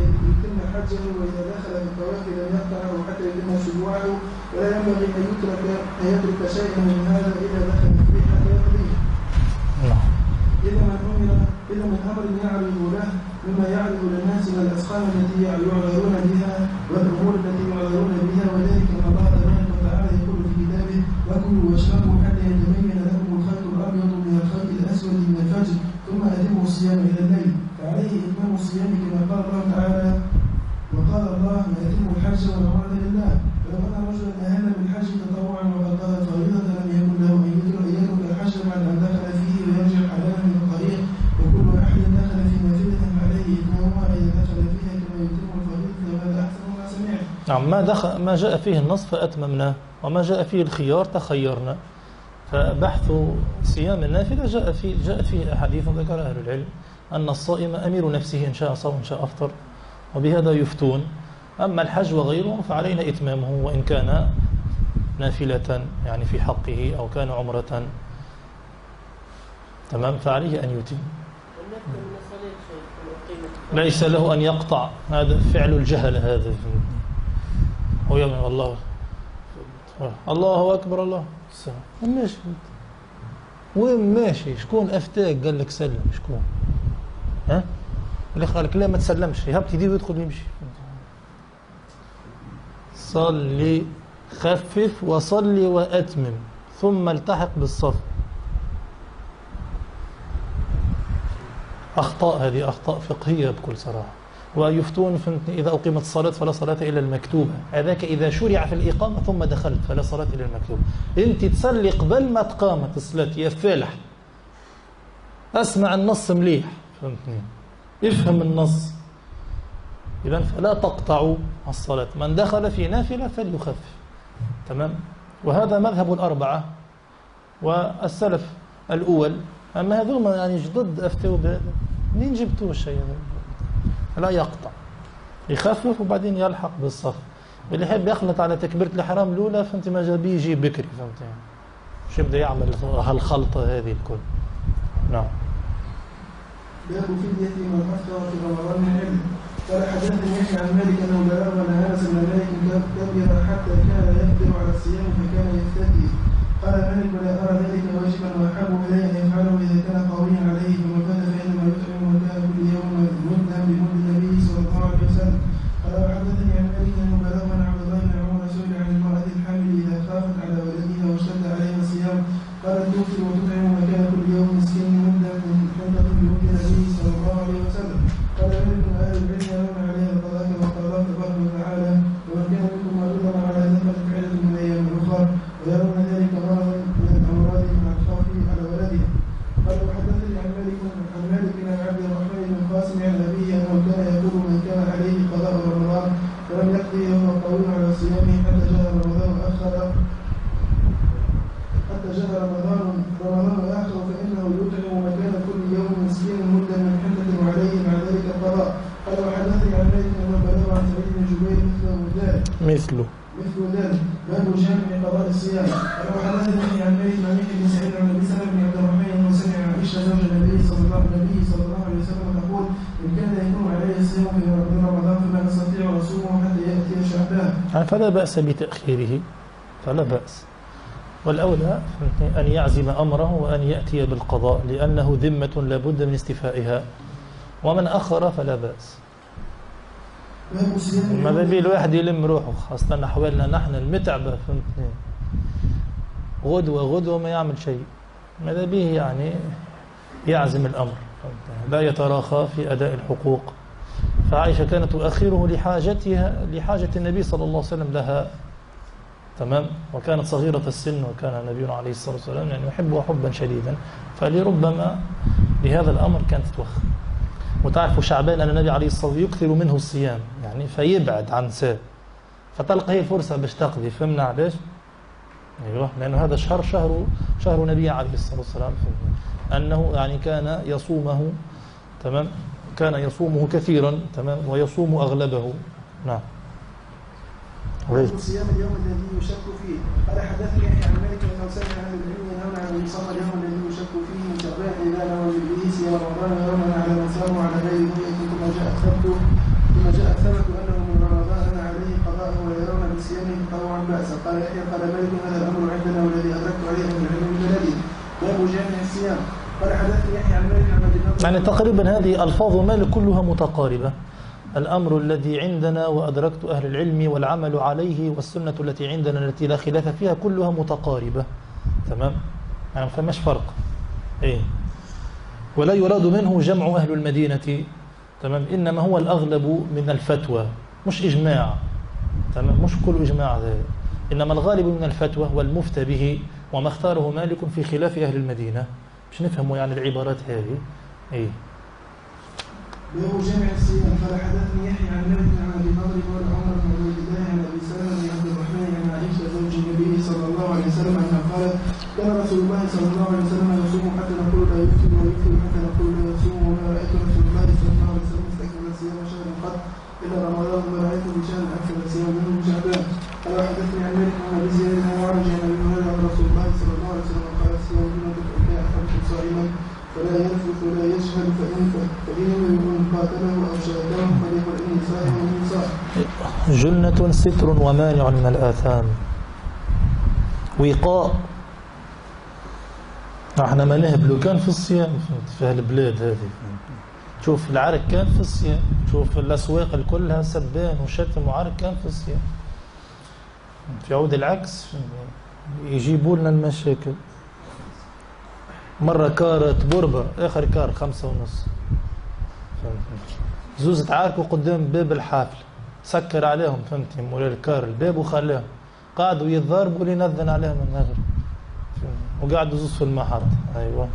حجه وإذا دخل في الطواف لم يقطعه حتى يتم شجوعه ولا ينبغي أن يترك أن يترك شيئا من هذا إذا دخل فيه حتى يقضيه. إلا من أمر إلا من أمر يعرض له مما يعرض للناس من الأسقام التي يعذرون بها نعم ما دخل ما جاء فيه النص فأتممناه وما جاء فيه الخيار تخيرنا. فبحث صيام النافلة جاء في جاء فيه أحاديث ذكر أهل العلم أن الصائم أمير نفسه إن شاء صام إن شاء أفطر وبهذا يفتون. أما الحج وغيره فعلينا إتمامه وإن كان نافلة يعني في حقه أو كان عمرة. تمام؟ فعليه أن يتم. ليس له أن يقطع. هذا فعل الجهل هذا. هو يوم الله. الله أكبر الله. السلام. ماشي. وين ماشي؟ شكون؟ أفتاك؟ قال لك سلم. شكون؟ اللي قال لك لا ما تسلمش. يهبط يديه ويدخل ويمشي. صلي خفف وصلي وأتمم. ثم التحق بالصف. أخطاء هذه أخطاء فقهية بكل صراحة. ويفتون إذا أقيمت الصلاة فلا صلاة إلا المكتوبة. هذاك إذا شرع في الإقامة ثم دخلت فلا صلاة إلا المكتوبة. أنت تصلي قبل ما تقامت الصلاة يا فالح أسمع النص مليح. فهمتني؟ افهم النص. إذا فلا تقطعوا الصلاة. من دخل في نافلة فليخفف. تمام؟ وهذا مذهب الأربعة والسلف الأول. أما هذوما يعني جدد أفتوا بهذا منين جبتوا الشيء هذا؟ لا يقطع. يخفف وبعدين يلحق بالصف اللي يحب يخلط على تكبيرة الإحرام الأولى فهمت ما جاب يجي بكري فهمت يعني. مش يبدأ يعمل هالخلطة هذه الكل. نعم. باب فدية من أفطر في رمضان من قال حدثني يحيى عن مالك أنه بلغ أن أنس بن مالك كبر حتى كان يقدر على الصيام فكان يفتدي قال مالك لا أرى ذلك واجبا وأحب إلي أن يفعله إذا كان قويا عليه فمن كان فإنما يطعم من كان كل يوم مدا بمد النبي صلى الله عليه وسلم قال وحدثني عن مالك أنه بلغ أن عبد الله بن عمر سئل عن المرأة الحامل إذا خافت على ولدها واشتد عليها الصيام قالت توفي وتطعم مكان كل يوم بأس بتأخيره فلا بأس. والأولى أن يعزم أمره وأن يأتي بالقضاء لأنه ذمة لابد من استيفائها. ومن أخر فلا بأس. باب صيام ما بيبي الواحد يلم روحه خاصة أحوالنا نحن المتعبة فهمتني؟ غدوة غدوة ما يعمل شيء. ماذا به يعني؟ يعزم الأمر؟ لا يتراخى في أداء الحقوق. فعائشة كانت تؤخره لحاجتها لحاجة النبي صلى الله عليه وسلم لها. تمام؟ وكانت صغيرة السن وكان نبينا عليه الصلاة والسلام يعني يحبها حبا شديدا. فلربما بهذا الأمر كانت تتوخى. وتعرفوا شعبان أن النبي عليه الصلاة والسلام يكثر منه الصيام يعني فيبعد عن ساء فتلقى هي فرصة باش تقضي فهمنا علاش؟ أيوه لأنه هذا شهر شهر شهر نبي عليه الصلاة والسلام. أنه يعني كان يصومه. تمام؟ كان يصومه كثيرا تمام؟ ويصوم أغلبه. نعم. صيام اليوم الذي يشك فيه. قال حدثني يحيى عن مالك أنه سمع أهل العلم ينهون عن صام اليوم الذي يشك فيه. من شعبان اذا نوى به صيام رمضان يرون على من صاموا على غير نية. ثم جاء الثبت ثم جاء الثبت أنه من رمضان عليه قضاء ويرون بصيامه تطوعا بأسا. قال يحيى قال مالك هذا الأمر عندنا والذي أدركت عليه من العلم بلدي باب جامع الصيام. قال حدثني يحيى عن مالك عن ابي النضر يعني تقريبا هذه ألفاظ مالك كلها متقاربة. الأمر الذي عندنا وأدركت أهل العلم والعمل عليه والسنة التي عندنا التي لا خلاف فيها كلها متقاربة. تمام؟ يعني ما فماش فرق. إيه. ولا يراد منه جمع أهل المدينة. تمام؟ إنما هو الأغلب من الفتوى. مش إجماع. تمام؟ مش كل إجماع ذلك إنما الغالب من الفتوى والمفتى به. وما اختاره مالك في خلاف أهل المدينة. مش نفهموا يعني العبارات هذه. إيه. باب جامع الصيام قال حدثني يحيى عن مالك عن أبي بكر قال عمر بن عبد الله عن أبي سلمة بن عبد الرحمن عن عائشة زوج النبي صلى الله عليه وسلم أنها قالت كان رسول الله صلى الله عليه وسلم يصوم حتى نقول لا يفطر ويفطر حتى نقول لا يصوم وما رأيت رسول الله صلى الله عليه وسلم استكمل صيام شهر قط الا رمضان وما رايته بشهر جنة ستر ومانع من الآثام. وقاء. إحنا ما نهبلو كان في الصيام. في هالبلاد هذه. فهمت. شوف العرق كان في الصيام. شوف الأسواق كلها سبان وشتم وعرق كان في الصيام. في عود العكس يجيبوا لنا المشاكل. مرة كارت بربة آخر كار خمسة ونص. زوز تعاركوا قدام باب الحافل. سكر عليهم فهمتي؟ مولا الكار الباب وخلاهم قعدوا يتضاربوا لينذن عليهم المغرب وقعدوا زوز في المحط أيوه.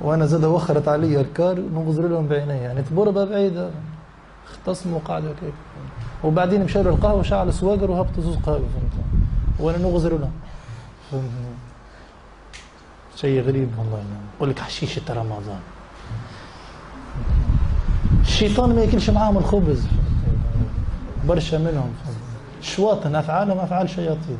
وأنا زاد وخرت علي الكار نغزر لهم بعيني. يعني تبربه بعيده اختصموا وقعدوا كيف. وبعدين مشاو للقهوه شعل سواقر وهبطوا زوز قهوة فهمت وأنا نغزر لهم. فهمت شيء غريب والله. يقول لك حشيشه رمضان الشيطان ما ياكلش معاهم الخبز. برشا منهم. شواطن أفعالهم أفعال شياطين.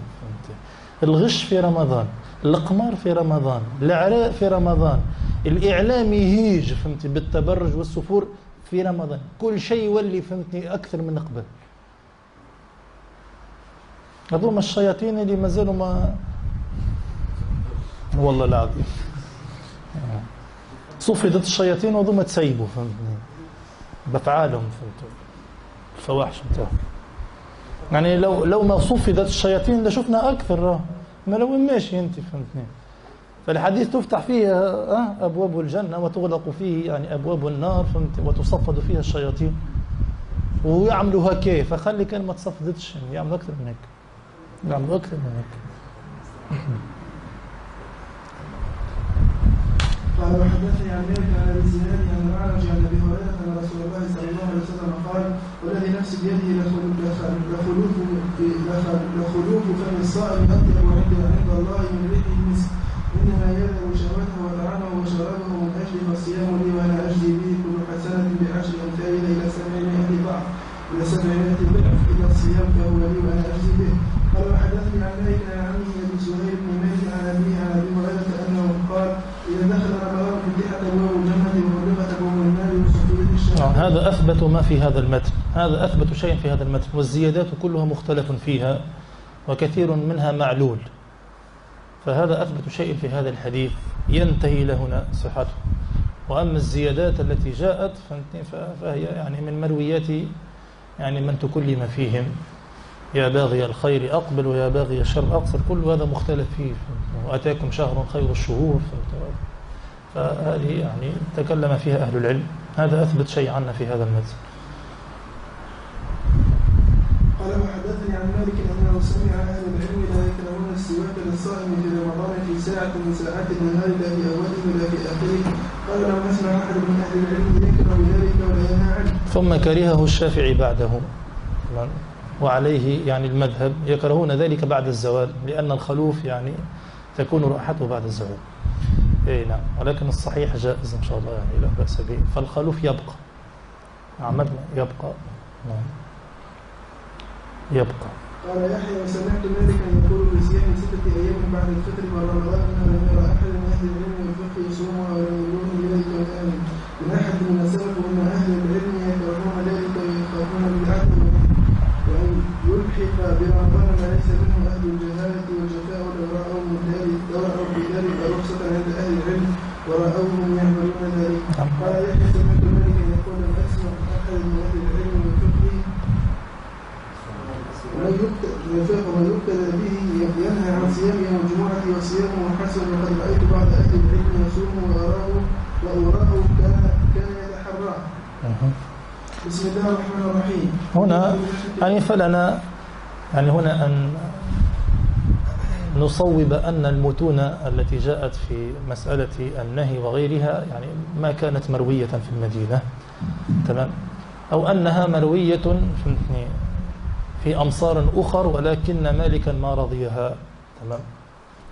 الغش في رمضان القمار في رمضان العراء في رمضان الإعلام يهيج فهمتي بالتبرج والسفور في رمضان. كل شيء يولي فهمتني أكثر من قبل. هذوما الشياطين اللي ما زالوا ما والله العظيم. صفدت الشياطين وهذوما تسيبوا فهمتني. بأفعالهم فهمتوا الفواحش نتاعهم يعني لو لو ما صفدت الشياطين لشفنا أكثر ما لو ماشي أنت فهمتني؟ فالحديث تفتح فيه أبواب الجنة وتغلق فيه يعني أبواب النار فهمت؟ وتصفد فيها الشياطين. ويعملوا هكا فخلي كان ما تصفدتش يعني يعملوا أكثر من هيك. يعملوا أكثر من هيك. قال وحدثني عن مالك عن ابي زناد عن الاعرج عن أبي هريرة رسول الله صلى الله عليه وسلم قال والذي نفسي بيده لخلوف فم الصائم اطيب عند عند الله من أثبت ما في هذا المتن. هذا أثبت شيء في هذا المتن. والزيادات كلها مختلف فيها وكثير منها معلول. فهذا أثبت شيء في هذا الحديث. ينتهي إلى هنا صحته. وأما الزيادات التي جاءت فهي يعني من مرويات يعني من تكلم فيهم. يا باغي الخير أقبل ويا باغي الشر. أقصر كل هذا مختلف فيه. وأتاكم شهر خير الشهور. فهذه يعني تكلم فيها أهل العلم. هذا أثبت شيء عنا في هذا المتن قال وحدثني عن مالك أنه سمع أهل العلم لا يكرهون السواك للصائم في رمضان في ساعة من ساعات النهار لا في أوله ولا في آخره. قال لم اسمع أحد من أهل العلم يكره ذلك ولا ينهى عنه. ثم كرهه الشافعي بعده. وعليه يعني المذهب يكرهون ذلك بعد الزوال لأن الخلوف يعني تكون رائحته بعد الزوال. اي نعم. ولكن الصحيح جائز إن شاء الله يعني لا بأس به. فالخلوف يبقى. عملنا يبقى. نعم. يبقى. قال يحيى وسمعت مالكا يقول بصيام ستة أيام بعد الفطر ورمضان أنه لم يرى أحد من أهل العلم والفقه يصومها ولم يقولون بذلك والآمن من أحد من السلف وأن أهل العلم يكرهون ذلك ويخافون بالعدل وأن يلحق برمضان ما ليس منه أهل الجهالة والجفاء ولو رأوا من ذلك لو رأوا بذلك رخصة عند أهل العلم ورأوهم يعملون ذلك قال يحيى سمعت مالكا يقول لم أسمع أحد من أهل العلم والفقه ومن يبتلى به ينهى عن صيام يوم الجمعة وصيامه حسن وقد رأيت بعض أهل العلم يصوم وأراه وأراه كان كان يتحراه. بسم الله الرحمن الرحيم. هنا يعني فلنا يعني هنا أن نصوب أن المتون التي جاءت في مسألة النهي وغيرها يعني ما كانت مروية في المدينة. تمام؟ أو أنها مروية فهمتني في أمصار أخر ولكن مالكا ما رضيها. تمام؟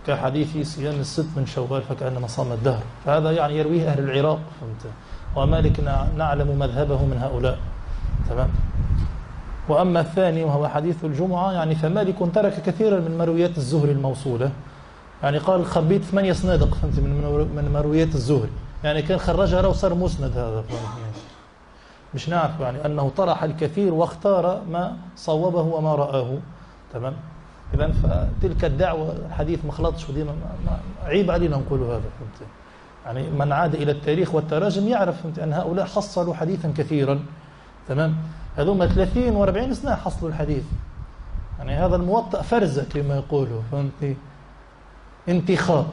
كحديث صيام الست من شوال فكأنما صام الدهر. فهذا يعني يرويه أهل العراق فهمت؟ ومالك نعلم مذهبه من هؤلاء. تمام؟ وأما الثاني وهو حديث الجمعة يعني فمالك ترك كثيرا من مرويات الزهري الموصولة. يعني قال خبيت ثمانية صنادق فهمت؟ من من مرويات الزهري. يعني كان خرجها وصار مسند هذا مش نعرف يعني أنه طرح الكثير واختار ما صوبه وما رآه. تمام؟ إذا فتلك الدعوة الحديث ما خلطش ودي ما ما عيب علينا نقول هذا فهمت؟ يعني من عاد إلى التاريخ والتراجم يعرف أن هؤلاء حصلوا حديثا كثيرا. تمام؟ هذوما 30 و40 سنة حصلوا الحديث. يعني هذا الموطأ فرزة كما يقولوا فهمتني انتخاب.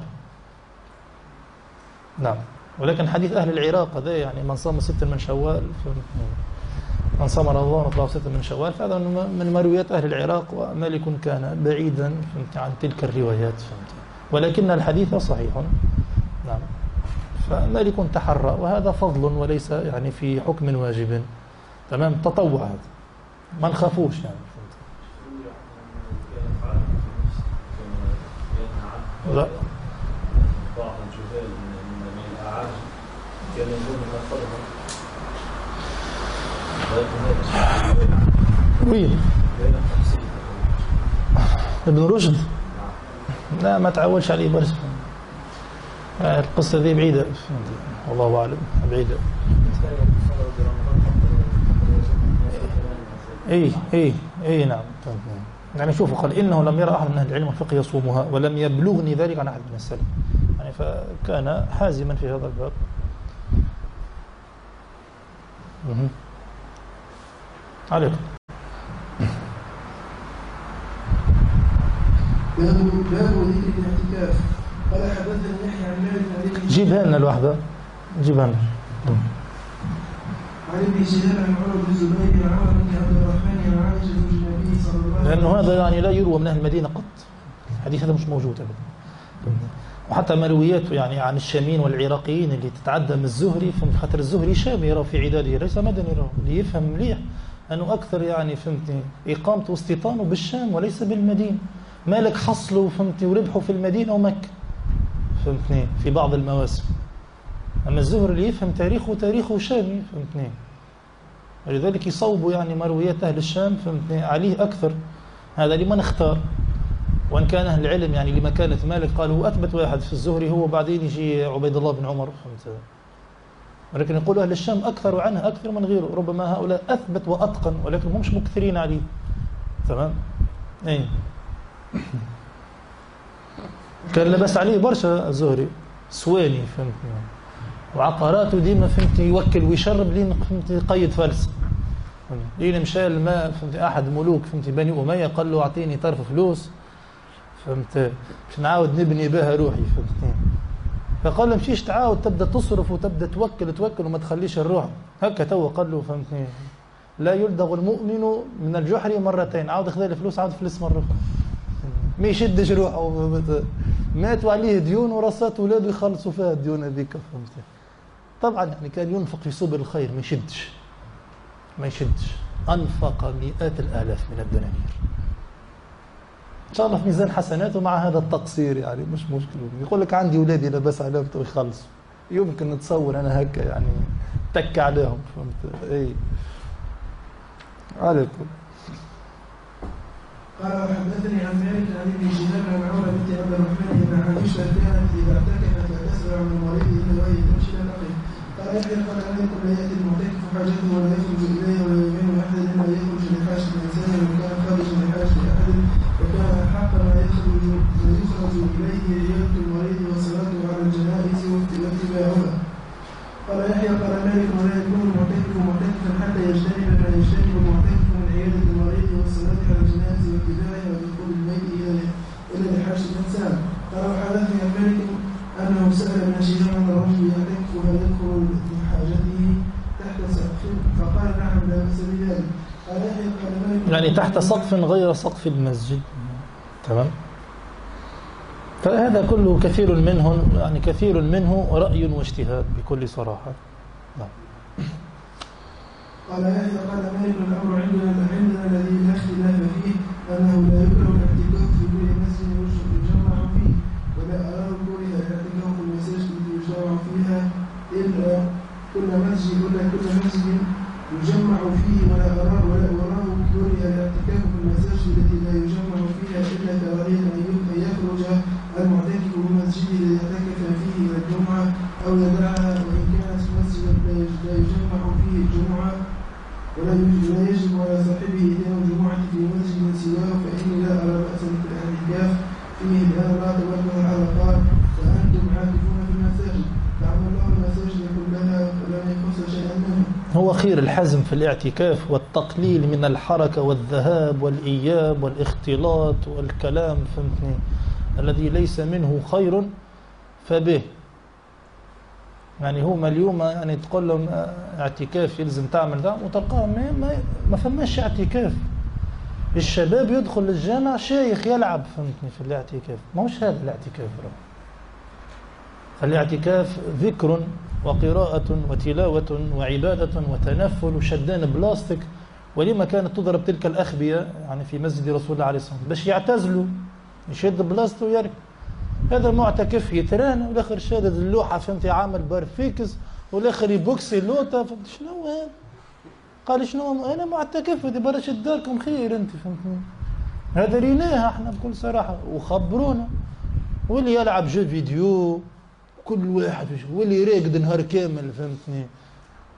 نعم. ولكن حديث أهل العراق هذا يعني من صام ستة من شوال من صام رمضان وطلع ستة من شوال فهذا من مرويات أهل العراق ومالك كان بعيدا عن تلك الروايات فهمت؟ ولكن الحديث صحيح. نعم. فمالك تحرى وهذا فضل وليس يعني في حكم واجب. تمام؟ تطوع هذا. ما نخافوش يعني. لا. وين ابن رشد. لا ما تعولش عليه آه، القصة ذي بعيدة والله أعلم بعيدة اي اي اي نعم يعني شوفوا قال انه لم يرى احد من أهل العلم والفقه يصومها ولم يبلغني ذلك عن احد من السلف يعني فكان حازما في هذا الباب. عليكم باب باب ذكر الاعتكاف عن جيبها لنا الواحدة جيبها لنا عن عمر بن الزبير عمر بن عبد الرحمن صلى الله عليه وسلم لأنه هذا يعني لا يروى من أهل المدينة قط. الحديث هذا مش موجود أبدا. وحتى مروياته يعني عن الشاميين والعراقيين اللي تتعدى من الزهري فهمت خاطر الزهري شامي يرى في عداده. ليس مدني يرى اللي يفهم مليح أنه أكثر يعني فهمتني إقامته واستيطانه بالشام وليس بالمدينة. مالك حصله فهمتني وربحه في المدينة ومكة. فهمتني في بعض المواسم. أما الزهري اللي يفهم تاريخه تاريخه شامي فهمتني ولذلك يصوبوا يعني مرويات أهل الشام فهمتني عليه أكثر. هذا لمن اختار؟ وإن كان أهل العلم يعني لمكانة مالك قالوا هو أثبت واحد في الزهري هو بعدين يجي عبيد الله بن عمر فهمت. ولكن يقول أهل الشام أكثر عنه أكثر من غيره. ربما هؤلاء أثبت وأتقن ولكن همش مكثرين عليه. تمام؟ اي كان لبس عليه برشا الزهري سواني فهمتني وعقاراته ديما فهمت؟ يوكل ويشرب لين فهمت؟ يقيد فلس لين مشى الماء فهمت؟ أحد ملوك فهمت؟ بني أمية قال له أعطيني طرف فلوس فهمت؟ باش نعاود نبني بها روحي فهمتني فقال له مشيش تعاود تبدأ تصرف وتبدأ توكل توكل وما تخليش الروح. هكا توا قال له فهمتني لا يلدغ المؤمن من الجحر مرتين عاود خذ الفلوس عاود فلس مره ما يشدش روحه؟ ماتوا عليه ديون ورصات ولاده يخلصوا فيها الديون هذيك فهمت طبعا يعني كان ينفق في سبل الخير ما يشدش. ما يشدش. أنفق مئات الآلاف من الدنانير. إن شاء الله في ميزان حسناته مع هذا التقصير يعني مش مشكلة. يقول لك عندي اولادي لبس علامته ويخلصوا يمكن نتصور أنا هكا يعني تك عليهم فهمت؟ اي عليكم. قال وحدثني عن مالك عن ابن شهاب عن عمر بنت عبد الرحمن ان عائشه كانت اذا اعتكفت لا تسرع من مريض الا وهي تمشي إلى النقل قال يحيى قال عليكم لا ياتي المعتكف حاجته ولا يخرج اليه ولا يعني تحت سقف غير سقف المسجد. تمام؟ فهذا كله كثير منه يعني كثير منه رأي واجتهاد بكل صراحة. نعم. قال يحيى قال مالك الأمر عندنا عندنا الذي لا اختلاف فيه أنه لا يكره الاعتكاف والتقليل من الحركة والذهاب والإياب والاختلاط والكلام فهمتني؟ الذي ليس منه خير فبه. يعني هما اليوم يعني تقول لهم اعتكاف يلزم تعمل ده وتلقاه ما, ما, ما فماش اعتكاف. الشباب يدخل الجامع شيخ يلعب فهمتني في الاعتكاف. ما هوش هذا الاعتكاف راه. فالاعتكاف ذكر وقراءة وتلاوة وعبادة وتنفل وشدان بلاستيك. ولما كانت تضرب تلك الأخبية يعني في مسجد رسول الله عليه الصلاة والسلام باش يعتزلوا يشد بلاستو ويركب. هذا معتكف يترانا والآخر شادد اللوحة فهمتي عامل بارفيكس والآخر يبوكسي لوطه فهمت شنو هذا؟ قال شنو أنا معتكف بدي برا شد داركم خير أنت فهمتني؟ هذا ريناها إحنا بكل صراحة وخبرونا. واللي يلعب جو فيديو كل واحد واللي راقد نهار كامل فهمتني؟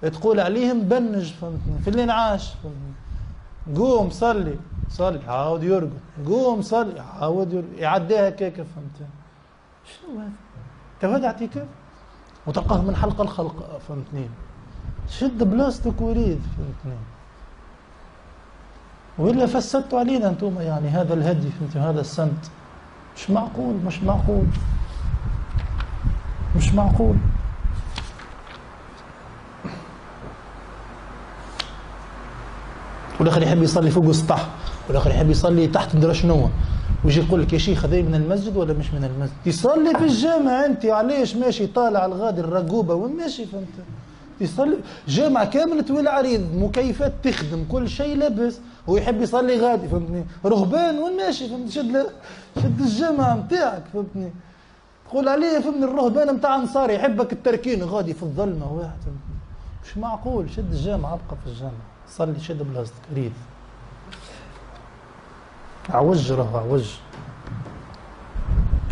تقول عليهم بنج فهمتني؟ في الانعاش فهمتني؟ قوم صلي صلي عاود يرقد. قوم صلي عاود يرقد. يعديها كيكه فهمتني؟ شنو هذا؟ انت هذا اعتكاف وتلقاه من حلقه لخلق فهمتني؟ شد بلاستيك وريد فهمتني؟ وإلا فسدتوا علينا أنتم يعني هذا الهدي فهمتني؟ هذا السمت مش معقول مش معقول. مش معقول. والاخر يحب يصلي فوق السطح والاخر يحب يصلي تحت مدري شنو ويجي يقول لك يا شيخ هذا من المسجد ولا مش من المسجد؟ يصلي في الجامع أنت علاش؟ ماشي طالع الغادي الرقوبة وين ماشي فهمت؟ يصلي جامع كامل طويل عريض مكيفات تخدم كل شيء لابس هو يحب يصلي غادي فهمتني؟ رهبان وين ماشي فهمت؟ شد شد الجامع نتاعك فهمتني؟ تقول عليه فهمني الرهبان نتاع أنصار يحبك التركين. غادي في الظلمة واحد. مش معقول. شد الجامع أبقى في الجامع صلي شد بلاستيك ريد عوج راه عوج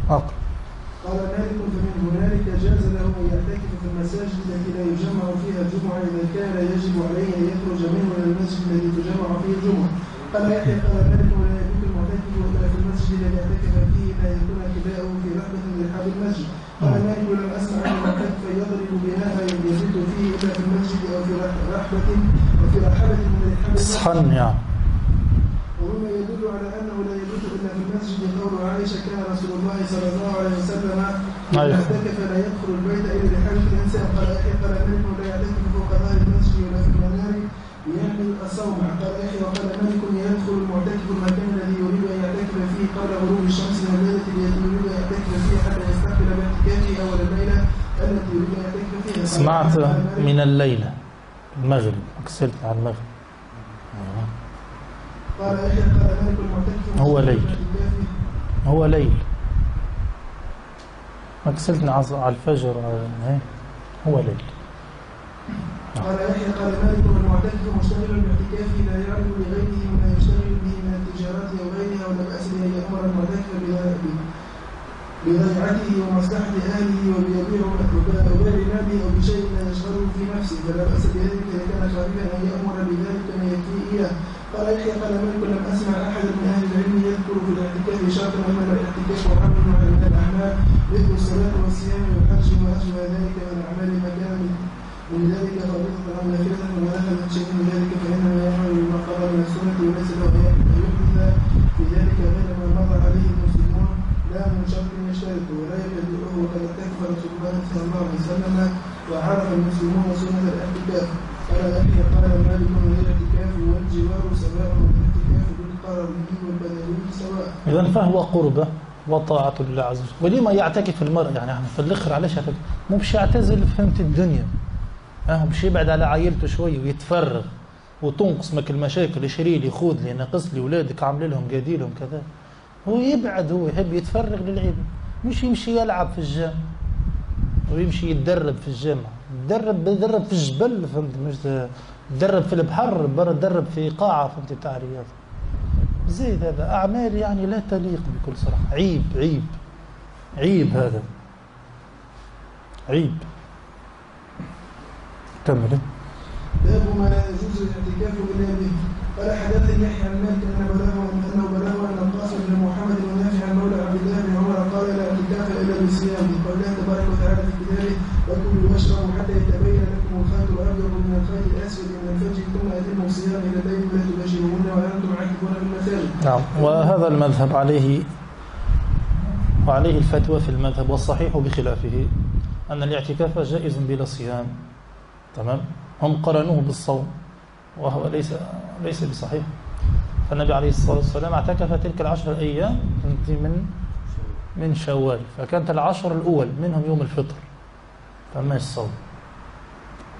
أقرأ. قال مالك فمن هنالك جاز له أن يعتكف في المساجد التي لا يجمع فيها الجمعة اذا كان يجب عليه أن يخرج منه إلى المسجد الذي تجمع فيه الجمعة. قال يحيى قال مالك ولا يجوز المعتكف الا في المسجد الذي يعتكف فيه الا يكون كباءه في من المسجد قال مالك لم أسمع أن المعتكف يضرب بناء يزيد فيه إلا في المسجد أو في رحبه أو في رحبه من المسجد صحن يعني ومما يدل على أنه لا يجوز إلا في المسجد قول عائشة كان رسول الله صلى الله عليه وسلم إذا أيوة. اعتكف لا يدخل البيت إلا لحاجة الانسان قال يحيى قال مالك لا يعتكف فوق ظهر المسجد ولا في المنار يحمل الصومع قال يحيى وقال مالك يدخل المعتكف المكان الذي يريد أن يعتكف فيه قبل غروب الشمس سمعت من الليلة المغرب أكسلت على المغرب هو ليل. هو ليل أكسلتني عز- على الفجر إيه. هو ليل قال يحيى قال مالك والمعتكف مشتغل باعتكافه لا يعرف لغيره ما يشتغل به من التجارات أو غيرها ولا باس به ان يامر المعتكف بذلك بضيعته ومصلحه أهله وبيبيع ماله أو بشيء لا يشغله في نفسه. فلا بأس بذلك إذا كان خارجا أن يأمر بذلك ما يكفيه اياه قال يحيى قال مالك لم أسمع احدا من أهل العلم يذكر في الاعتكاف شرطا انما الاعتكاف عمل من الاعمال مثل الصلاة والصيام والحج وما اشبه ذلك من الاعمال ما كان من ذلك فريضة أو نافلة وما من شيء من ذلك فإنما يعمل بما قضى من السنة وليس له أن يحدث في ذلك غير ما مضى عليه المسلمون. لا من شرط يشترط ولا يبتدعه وقد اتكف رسول الله صلى الله عليه وسلم وعرف المسلمون سنة الاعتكاف قال يحيى قال مالك من الاعتكاف والجوار سواء والاعتكاف بالقرار والبدني سواء. إذا فهو قربة وطاعة لله عز وجل ولما يعتكف المرء يعني إحنا في الآخر علاش مو باش يعتزل فهمت الدنيا. آه باش يبعد على عائلته شوية ويتفرغ وتنقص المشاكل يشري لي خذ لي ناقص لي ولادك عامل لهم قادي لهم كذا. هو يبعد هو يحب يتفرغ للعباد مش يمشي يلعب في الجامع ويمشي يتدرب في الجامع يتدرب يتدرب في الجبل فهمت؟ مش يتدرب في البحر برا يتدرب في قاعة فهمت؟ بتاع رياضة زيد هذا أعمال يعني لا تليق بكل صراحة. عيب عيب. عيب هذا. عيب. كمل. باب ما لا يجوز الاعتكاف الا به قال حدثني يحيى عن مالك أن بلغه انه بلغه ان القاسم بن محمد بن نافع عن مولى عبد الله بن عمر قال لا اعتكاف الا بصيام قال الله تبارك وتعالى في كتابه وكلوا واشربوا حتى يتبين لكم الخيط الابيض من الخيط الاسود من الفجر إلى الليل فلا تباشرون وأنتم عاكفون بالمساجد نعم. وهذا المذهب عليه وعليه الفتوى في المذهب والصحيح بخلافه أن الاعتكاف جائز بلا صيام. تمام؟ هم قرنوه بالصوم وهو ليس ليس بصحيح. فالنبي عليه الصلاة والسلام اعتكف تلك العشر الأيام من من شوال. فكانت العشر الأول منهم يوم الفطر فما الصوم.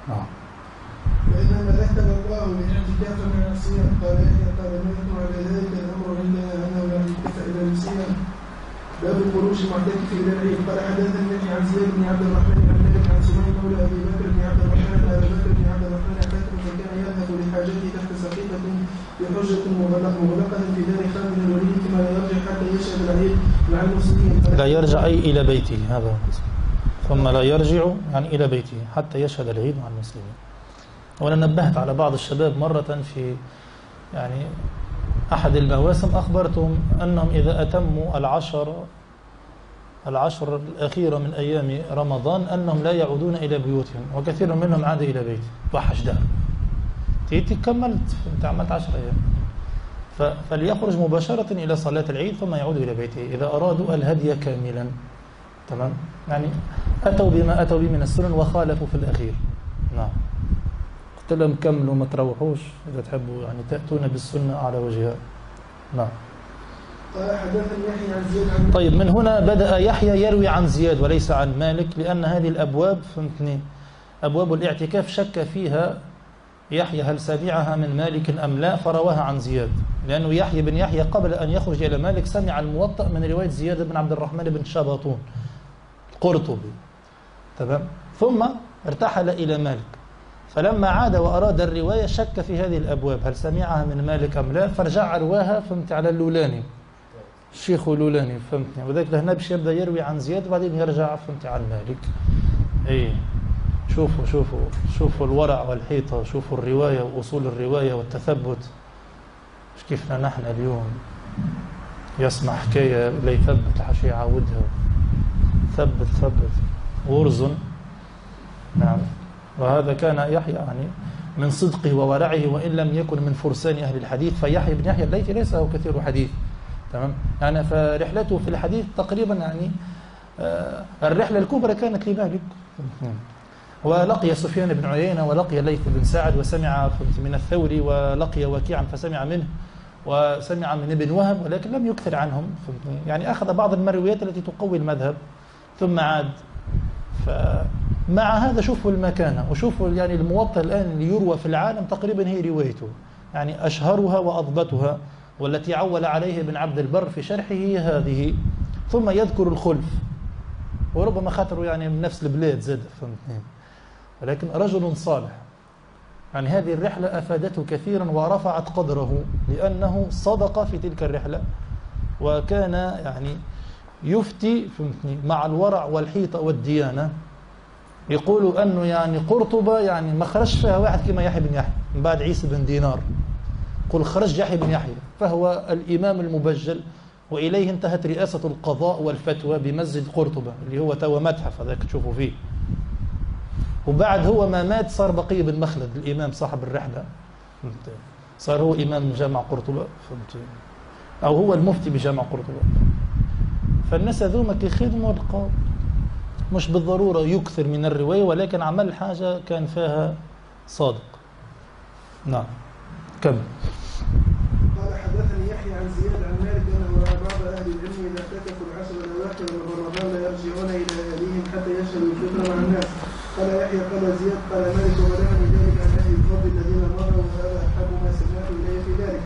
نعم. فإذا ذكر الله بالاعتكاف مع الصيام قال يحيى قال نحن على ذلك باب خروج المعتكف إلى العيد قال عن زياد بن عبد الرحمن عن مالك عن مولى أبي بكر بن عبد الرحمن بكر بن عبد الرحمن اعتكف فكان يذهب لحاجته تحت سقيفة بحجة مغلقة مغلقة في دار الوليد ثم لا يرجع حتى يشهد العيد مع المسلمين. لا يرجع أي إلى بيته. هذا. ثم لا يرجع يعني إلى بيته حتى يشهد العيد مع المسلمين. وأنا نبهت على بعض الشباب مرة في يعني أحد المواسم أخبرتهم أنهم إذا أتموا العشر العشر الأخيرة من أيام رمضان أنهم لا يعودون إلى بيوتهم وكثير منهم عاد إلى بيته وحش دار تيتي كملت أنت عملت عشر أيام. فليخرج مباشرة إلى صلاة العيد ثم يعود إلى بيته إذا أرادوا الهدي كاملا. تمام؟ يعني أتوا بما أتوا به من السنن وخالفوا في الأخير. نعم. قلت لهم كملوا ما تروحوش إذا تحبوا يعني تأتون بالسنة على وجهها نعم. طيب من هنا بدأ يحيى يروي عن زياد وليس عن مالك لأن هذه الأبواب فهمتني؟ أبواب الاعتكاف شك فيها يحيى هل سمعها من مالك أم لا؟ فرواها عن زياد لأنه يحيى بن يحيى قبل أن يخرج إلى مالك سمع الموطأ من رواية زياد بن عبد الرحمن بن شباطون قرطبي. تمام؟ ثم ارتحل إلى مالك. فلما عاد وأراد الرواية شك في هذه الأبواب. هل سمعها من مالك أم لا؟ فرجع رواها فهمت على اللولاني. الشيخ اللولاني فهمتني. وذلك لهنا باش يبدأ يروي عن زياد وبعدين يرجع فهمت عن مالك. اي شوفوا شوفوا شوفوا الورع والحيطة شوفوا الرواية وأصول الرواية والتثبت. مش كيفنا نحن اليوم؟ يسمع حكاية لا يثبت حشي يعاودها ثبت ثبت. غرز نعم. وهذا كان يحيى يعني من صدقه وورعه وإن لم يكن من فرسان أهل الحديث فيحيى بن يحيى الليثي ليس له كثير حديث. تمام؟ يعني فرحلته في الحديث تقريبا يعني آه، الرحلة الكبرى كانت لمالك. ولقي سفيان بن عيينة ولقي ليث بن سعد وسمع من الثوري ولقي وكيعا فسمع منه وسمع من ابن وهب ولكن لم يكثر عنهم؟ يعني أخذ بعض المرويات التي تقوي المذهب ثم عاد. فمع هذا شوفوا المكانة وشوفوا يعني الموطأ الآن اللي يروى في العالم تقريبا هي روايته. يعني أشهرها وأضبطها. والتي عول عليه ابن عبد البر في شرحه هذه. ثم يذكر الخلف. وربما خاطره يعني من نفس البلاد زاد فهمتني؟ ولكن رجل صالح. يعني هذه الرحلة أفادته كثيرا ورفعت قدره لأنه صدق في تلك الرحلة. وكان يعني يفتي فهمتني مع الورع والحيطة والديانة. يقولوا أنه يعني قرطبة يعني ما خرج فيها واحد كما يحيى بن يحيى من بعد عيسى بن دينار. قل خرج يحيى بن يحيى فهو الإمام المبجل وإليه انتهت رئاسة القضاء والفتوى بمسجد قرطبة اللي هو توا متحف هذاك تشوفوا فيه. وبعد هو ما مات صار بقي بن مخلد الإمام صاحب الرحلة؟ صار هو إمام جامع قرطبة. فهمت أو هو المفتي بجامع قرطبة. فالناس هذوما كيخدموا القاضي. مش بالضرورة يكثر من الرواية ولكن عمل حاجة كان فيها صادق. نعم. كمل. قال حدثني يحيى عن زياد عن مالك انه راى بعض أهل العلم إذا اعتكفوا العشر الاواخر من رمضان لا يرجعون إلى أهليهم حتى يشهدوا الفطر مع الناس. قال يحيى قال زياد قال مالك وبلغني ذلك عن أهل الفضل الذين مروا وهذا أحب ما سمعت الي في ذلك.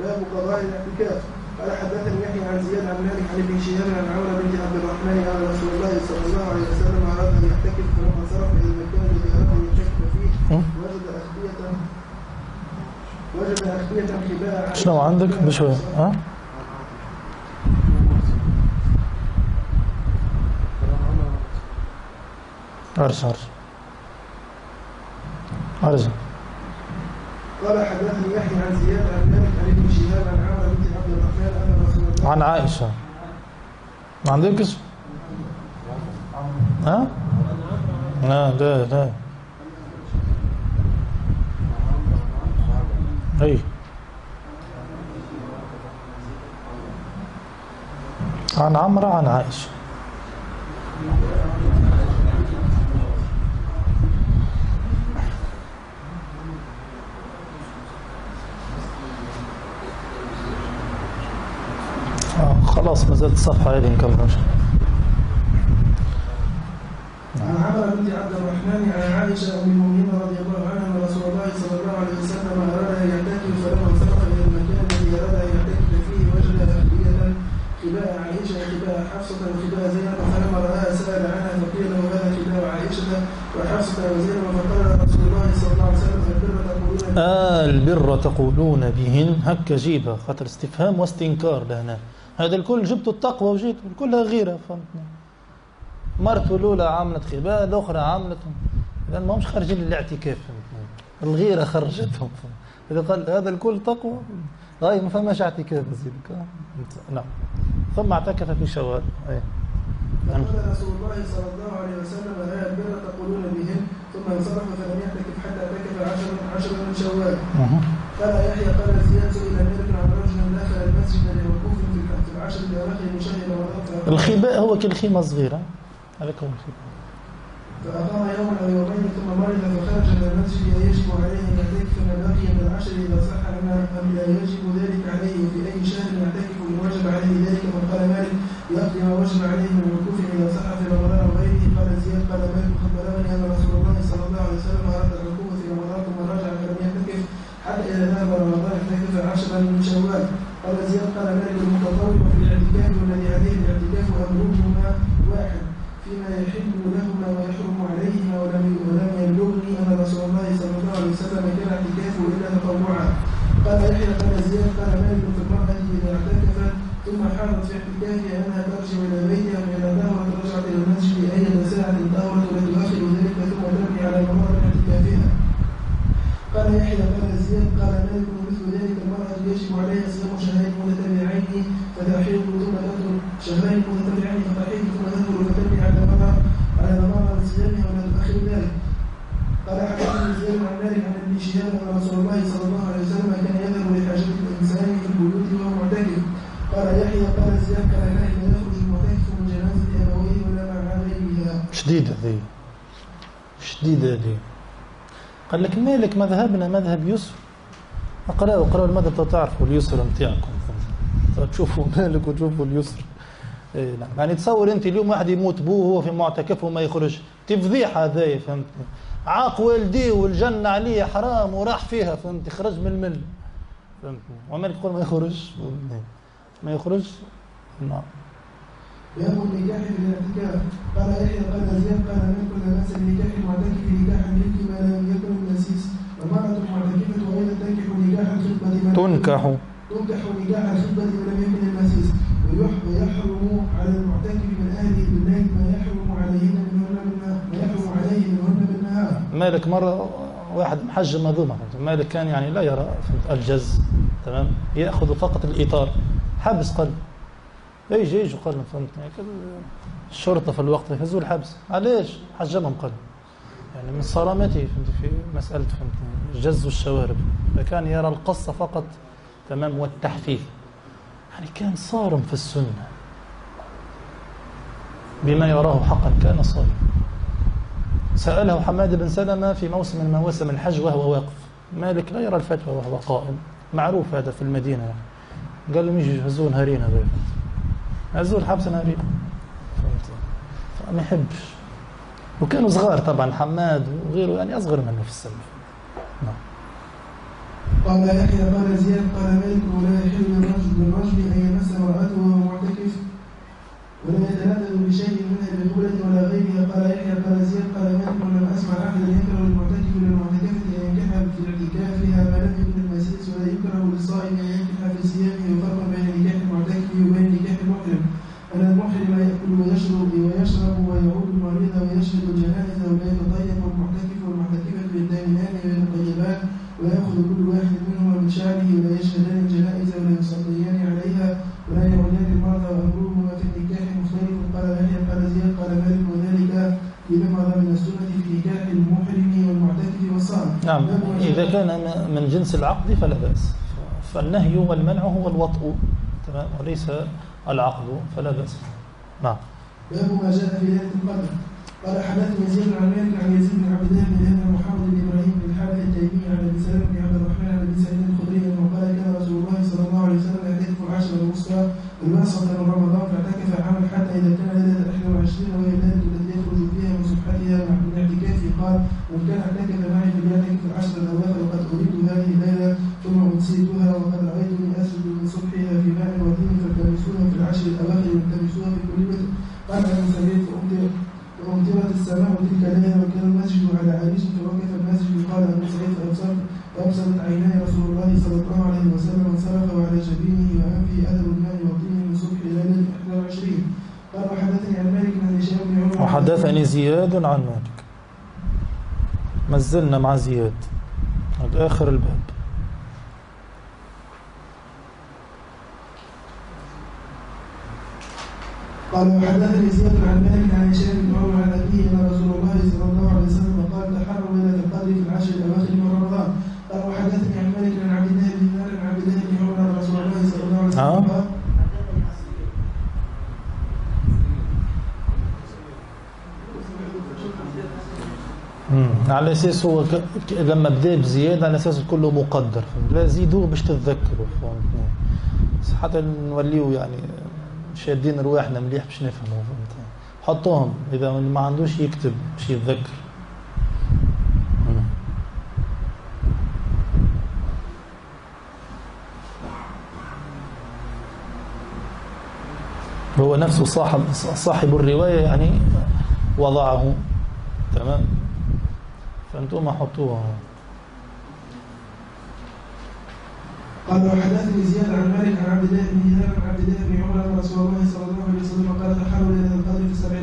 باب قضاء الاعتكاف. قال حدثني يحيى عن زياد عن مالك عن ابن شهاب عن عمر بنت عبد الرحمن ان رسول الله صلى الله عليه وسلم أراد أن يعتكف فلما صرف إلى المكان الذي أراد أن يعتكف فيه? وجد اخبيه وجد اخبيه حباء شنو عندك؟ بشوي ها؟ أرجع أرجع. أرجع. قال حدثني يحيى عن زياد عن مالك عن ابن شهاب عن عمرو بنت عبد الرحمن ان رسول الله عن عائشة. ما عندكش؟ ها؟ لا لا لا. أي. عن عمرو عن عائشة آه خلاص ما زالت الصفحة هذه نكمل عن عمرو بنت عبد الرحمن عن عائشة أم المؤمنين رضي الله عنها أن رسول الله صلى الله عليه وسلم أراد أن يعتكف فلما انصرف إلى المكان الذي أراد أن يعتكف فيه وجد أهلية خباء عائشة وخباء حفصة وخباء زينب فلما رآها سأل عنها فقيل له هذا خباء عائشة وحفصة وزينب فقال رسول الله صلى الله عليه وسلم البر تقولون آه البر تقولون بهن هكا جيبها خاطر استفهام واستنكار لهنا هذا الكل جبتوا التقوى وجيت كلها غيرة فهمتني مرته الأولى عملت خباء الأخرى عملت إذا ما همش خارجين للاعتكاف فهمتني الغيرة خرجتهم إذا قال هذا الكل تقوى هاي ما فماش اعتكاف زيدك. نعم ثم اعتكف في شوال أي. فقال رسول الله صلى الله عليه وسلم ها البر تقولون بهن ثم انصرف فلم يعتكف حتى اعتكف عشرا عشرا من شوال. قال يحيى قال زياد سئل مالك عن رجل دخل المسجد الخباء هو كالخيمة صغيرة. هذاك هو الخباء فأقام يوما أو يومين ثم مرض فخرج من المسجد أيجب عليه أن يعتكف ما بقي من العشر إذا صح أم لا يجب ذلك عليه وفي أي شهر يعتكف وجب عليه ذلك. فقال مالك يقضي ما وجب عليه من الوقوف إذا صح في رمضان أو غيره قال زياد قال مالك قد بلغني أن رسول الله صلى الله عليه وسلم أراد الوقوف في رمضان ثم رجع فلم يعتكف حتى إذا ذهب رمضان اعتكف عشرا من شوال. فيما يحل لهما ويحرم عليهما ولم ولم يبلغني ان رسول الله صلى الله عليه وسلم كان اعتكافه الا تطوعا قال يحيى قال زياد قال مالك في المراه اذا اعتكفت ثم حاضت في اعتكافها انها ترجع إلى بيتها فاذا ظهرت رجعت إلى المسجد اي ساعه ظهرت ولا تؤخر ذلك ثم تبني على ممر اعتكافها قال يحيى قال زياد قال مالك مثل ذلك المرأة يجب عليها صيام شهرين متتابعين فتحيض ثم تدخل شهرين متتابعين فتحيض ثم تدخل فتبني على مرة على مرة صيامها ولا تؤخر ذلك قال حدثني زياد عن مالك عن ابن شهاب ان رسول الله صلى الله عليه وسلم كان يذهب لحاجة الإنسان في البيوت وهو معتكف قال يحيى قال زياد قال كان يخرج المعتكف من جنازة أبويه ولا مع غيرها شديدة هذه شديدة هذه قال لك مالك مذهبنا مذهب يسر اقرأوا اقرأوا المذهب تعرفوا اليسر نتاعكم تشوفوا مالك وتشوفوا اليسر. إيه نعم. يعني تصور أنت اليوم واحد يموت بوه وهو في معتكف وما يخرج. تفضيحة هذايا فهمتني عاق والديه والجنة عليه حرام وراح فيها فهمتني خرج من المل. فهمتني ومالك يقول ما يخرج. ما يخرج؟ نعم. باب النكاح في الاعتكاف قال يحيى قال زياد قال من كل باس بنكاح المعتكف نكاحا ملك ما لم يكن النسيس والمرأة المعتكفة أيضا تنكح نكاح الخطبة تنكح. تنكح نكاح الخطبة ولم يكن النسيس ويح- ويحرم على المعتكف من أهله بالليل ما يحرم عليهن منهن ما يحرم عليه منهن بالنهار. مالك مرة واحد محجم مظلمة مالك كان يعني لا يرى فهمت الجز تمام؟ يأخذ فقط الإطار. حبس قلب. يجي يجي قلب فهمتني هيك الشرطة في الوقت يهزوا الحبس علاش؟ حجمهم قلب. يعني من صرامته فهمت؟ في مسألة فهمتني جز الشوارب. فكان يرى القصة فقط تمام والتحفيف. يعني كان صارم في السنة. بما يراه حقا كان صارم. سأله حماد بن سلمة في موسم من مواسم الحج وهو واقف. مالك لا يرى الفتوى وهو قائم. معروف هذا في المدينة يعني. قال لهم يجي يهزون هارين هذول. هزوا الحبس هارين. فهمت؟ ما يحبش. وكانوا صغار طبعا حماد وغيره يعني أصغر منه في السن. نعم قال يحيى قال زياد قال مالك ولا يحل للرجل للرجل أن يمس امرأته وهو معتكف ولا يتلذذ بشيء منها بقولة ولا غيرها قال يحيى قال زياد قال مالك ولم أسمع أحدا يكره للمعتكف للمعتكفة أن ينكح في اعتكافها ما لم يكن المسيس ولا يكره للصائم أن ينكح في صيامه وفرق بين نكاح المعتكف وبين نكاح المحرم أن المحرم يأكل ويشرب ويشرب ويعود المريض ويشهد الجنائز ولا يتطيب المعتكف والمعتكفة يدانان ويتطيبان ويأخذ كل واحد منهما من شعره ولا يشهدان الجنائز ولا يصليان عليها ولا يعودان المرضى وأمرهما في النكاح مختلف قال يحيى قال زياد قال مالك وذلك لما مضى من السنة في نكاح المحرم والمعتكف والصائم نعم إذا كان من جنس العقد فلا بأس. فالنهي والمنع هو الوطء. تمام؟ وليس العقد فلا بأس. نعم. باب ما جاء في ليلة القدر. قال حدثني يزيد عن مالك عن يزيد بن عبد الله بن محمد بن إبراهيم بن الحارث التيمي عن ابي سلمه بن عبد الرحمن عن ابي سعيد الخدري انه قال كان رسول الله صلى الله عليه وسلم يعتكف العشر الوسطى الوسط من رمضان فاعتكف عاما حتى اذا كان ليله 21 وهي الليلة التي يخرج فيها من سبحتها من اعتكافه قال من كان اعتكف معي فليعتكف العشر الاواخر وقد اريد هذه الليلة ثم انسيتها وقد رايتني اسجد من صبحها في ماء ودين فالتمسوها في العشر الاواخر والتمسوها في كل بيت قال أنا سمعت فأمطر وأمطرت السماء تلك الليلة وكان المسجد على عريش فوقف المسجد قال أبو سعيد فأبصرت فأبصرت عيناي رسول الله صلى الله عليه وسلم انصرف وعلى جبينه وأنفه أثر الماء والطين من صبح ليلة 21 قال وحدثني عن مالك عن هشام بن عمر وحدثني زياد عن مالك ما مع زياد. هذا آخر الباب. قال وحدثني زياد عن مالك عن هشام بن عمر عن أبيه أن رسول الله صلى الله عليه وسلم قال تحروا ليلة القدر في العشر الأواخر من رمضان قال وحدثني عن مالك عن عبد الله بن دينار عن عبد الله بن عمر أن رسول الله صلى الله عليه وسلم آه. قال مم. على أساس هو ك... لما بدا بزياده على أساس كله مقدر؟ لا زيدوه باش تتذكروا فهمتني حتى نوليو يعني شادين رواحنا مليح باش نفهموا حطوهم إذا ما عندوش يكتب باش يتذكر. هو نفسه صاحب صاحب الرواية يعني وضعه تمام فأنتم حطوها. قال وحدثني زياد عن مالك عن عبد الله بن دينار عن عبد الله بن عمر رسول الله صلى الله عليه وسلم قال تحروا ليله القدر في السبع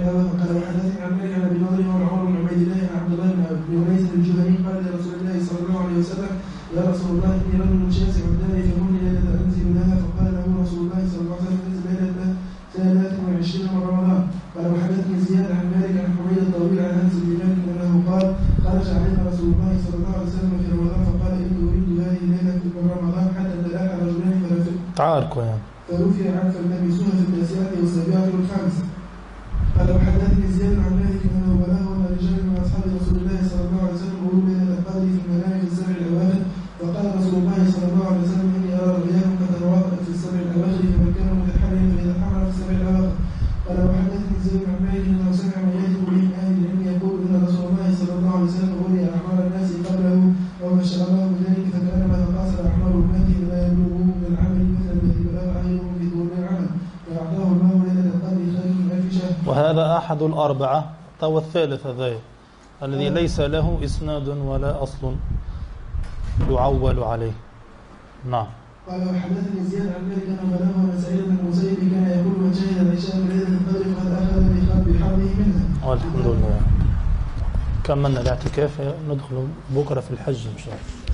الأربعة أو الثالث هذا الذي ليس له إسناد ولا أصل يعول عليه. نعم. قال وحدثني زياد عن مالك أنه بلغه ان سعيد بن المسيب كان يقول من شهد العشاء من ليلة القدر فقد أخذ بحظه منها. والحمد لله. كملنا الاعتكاف؟ ندخل بكرة في الحج إن شاء الله.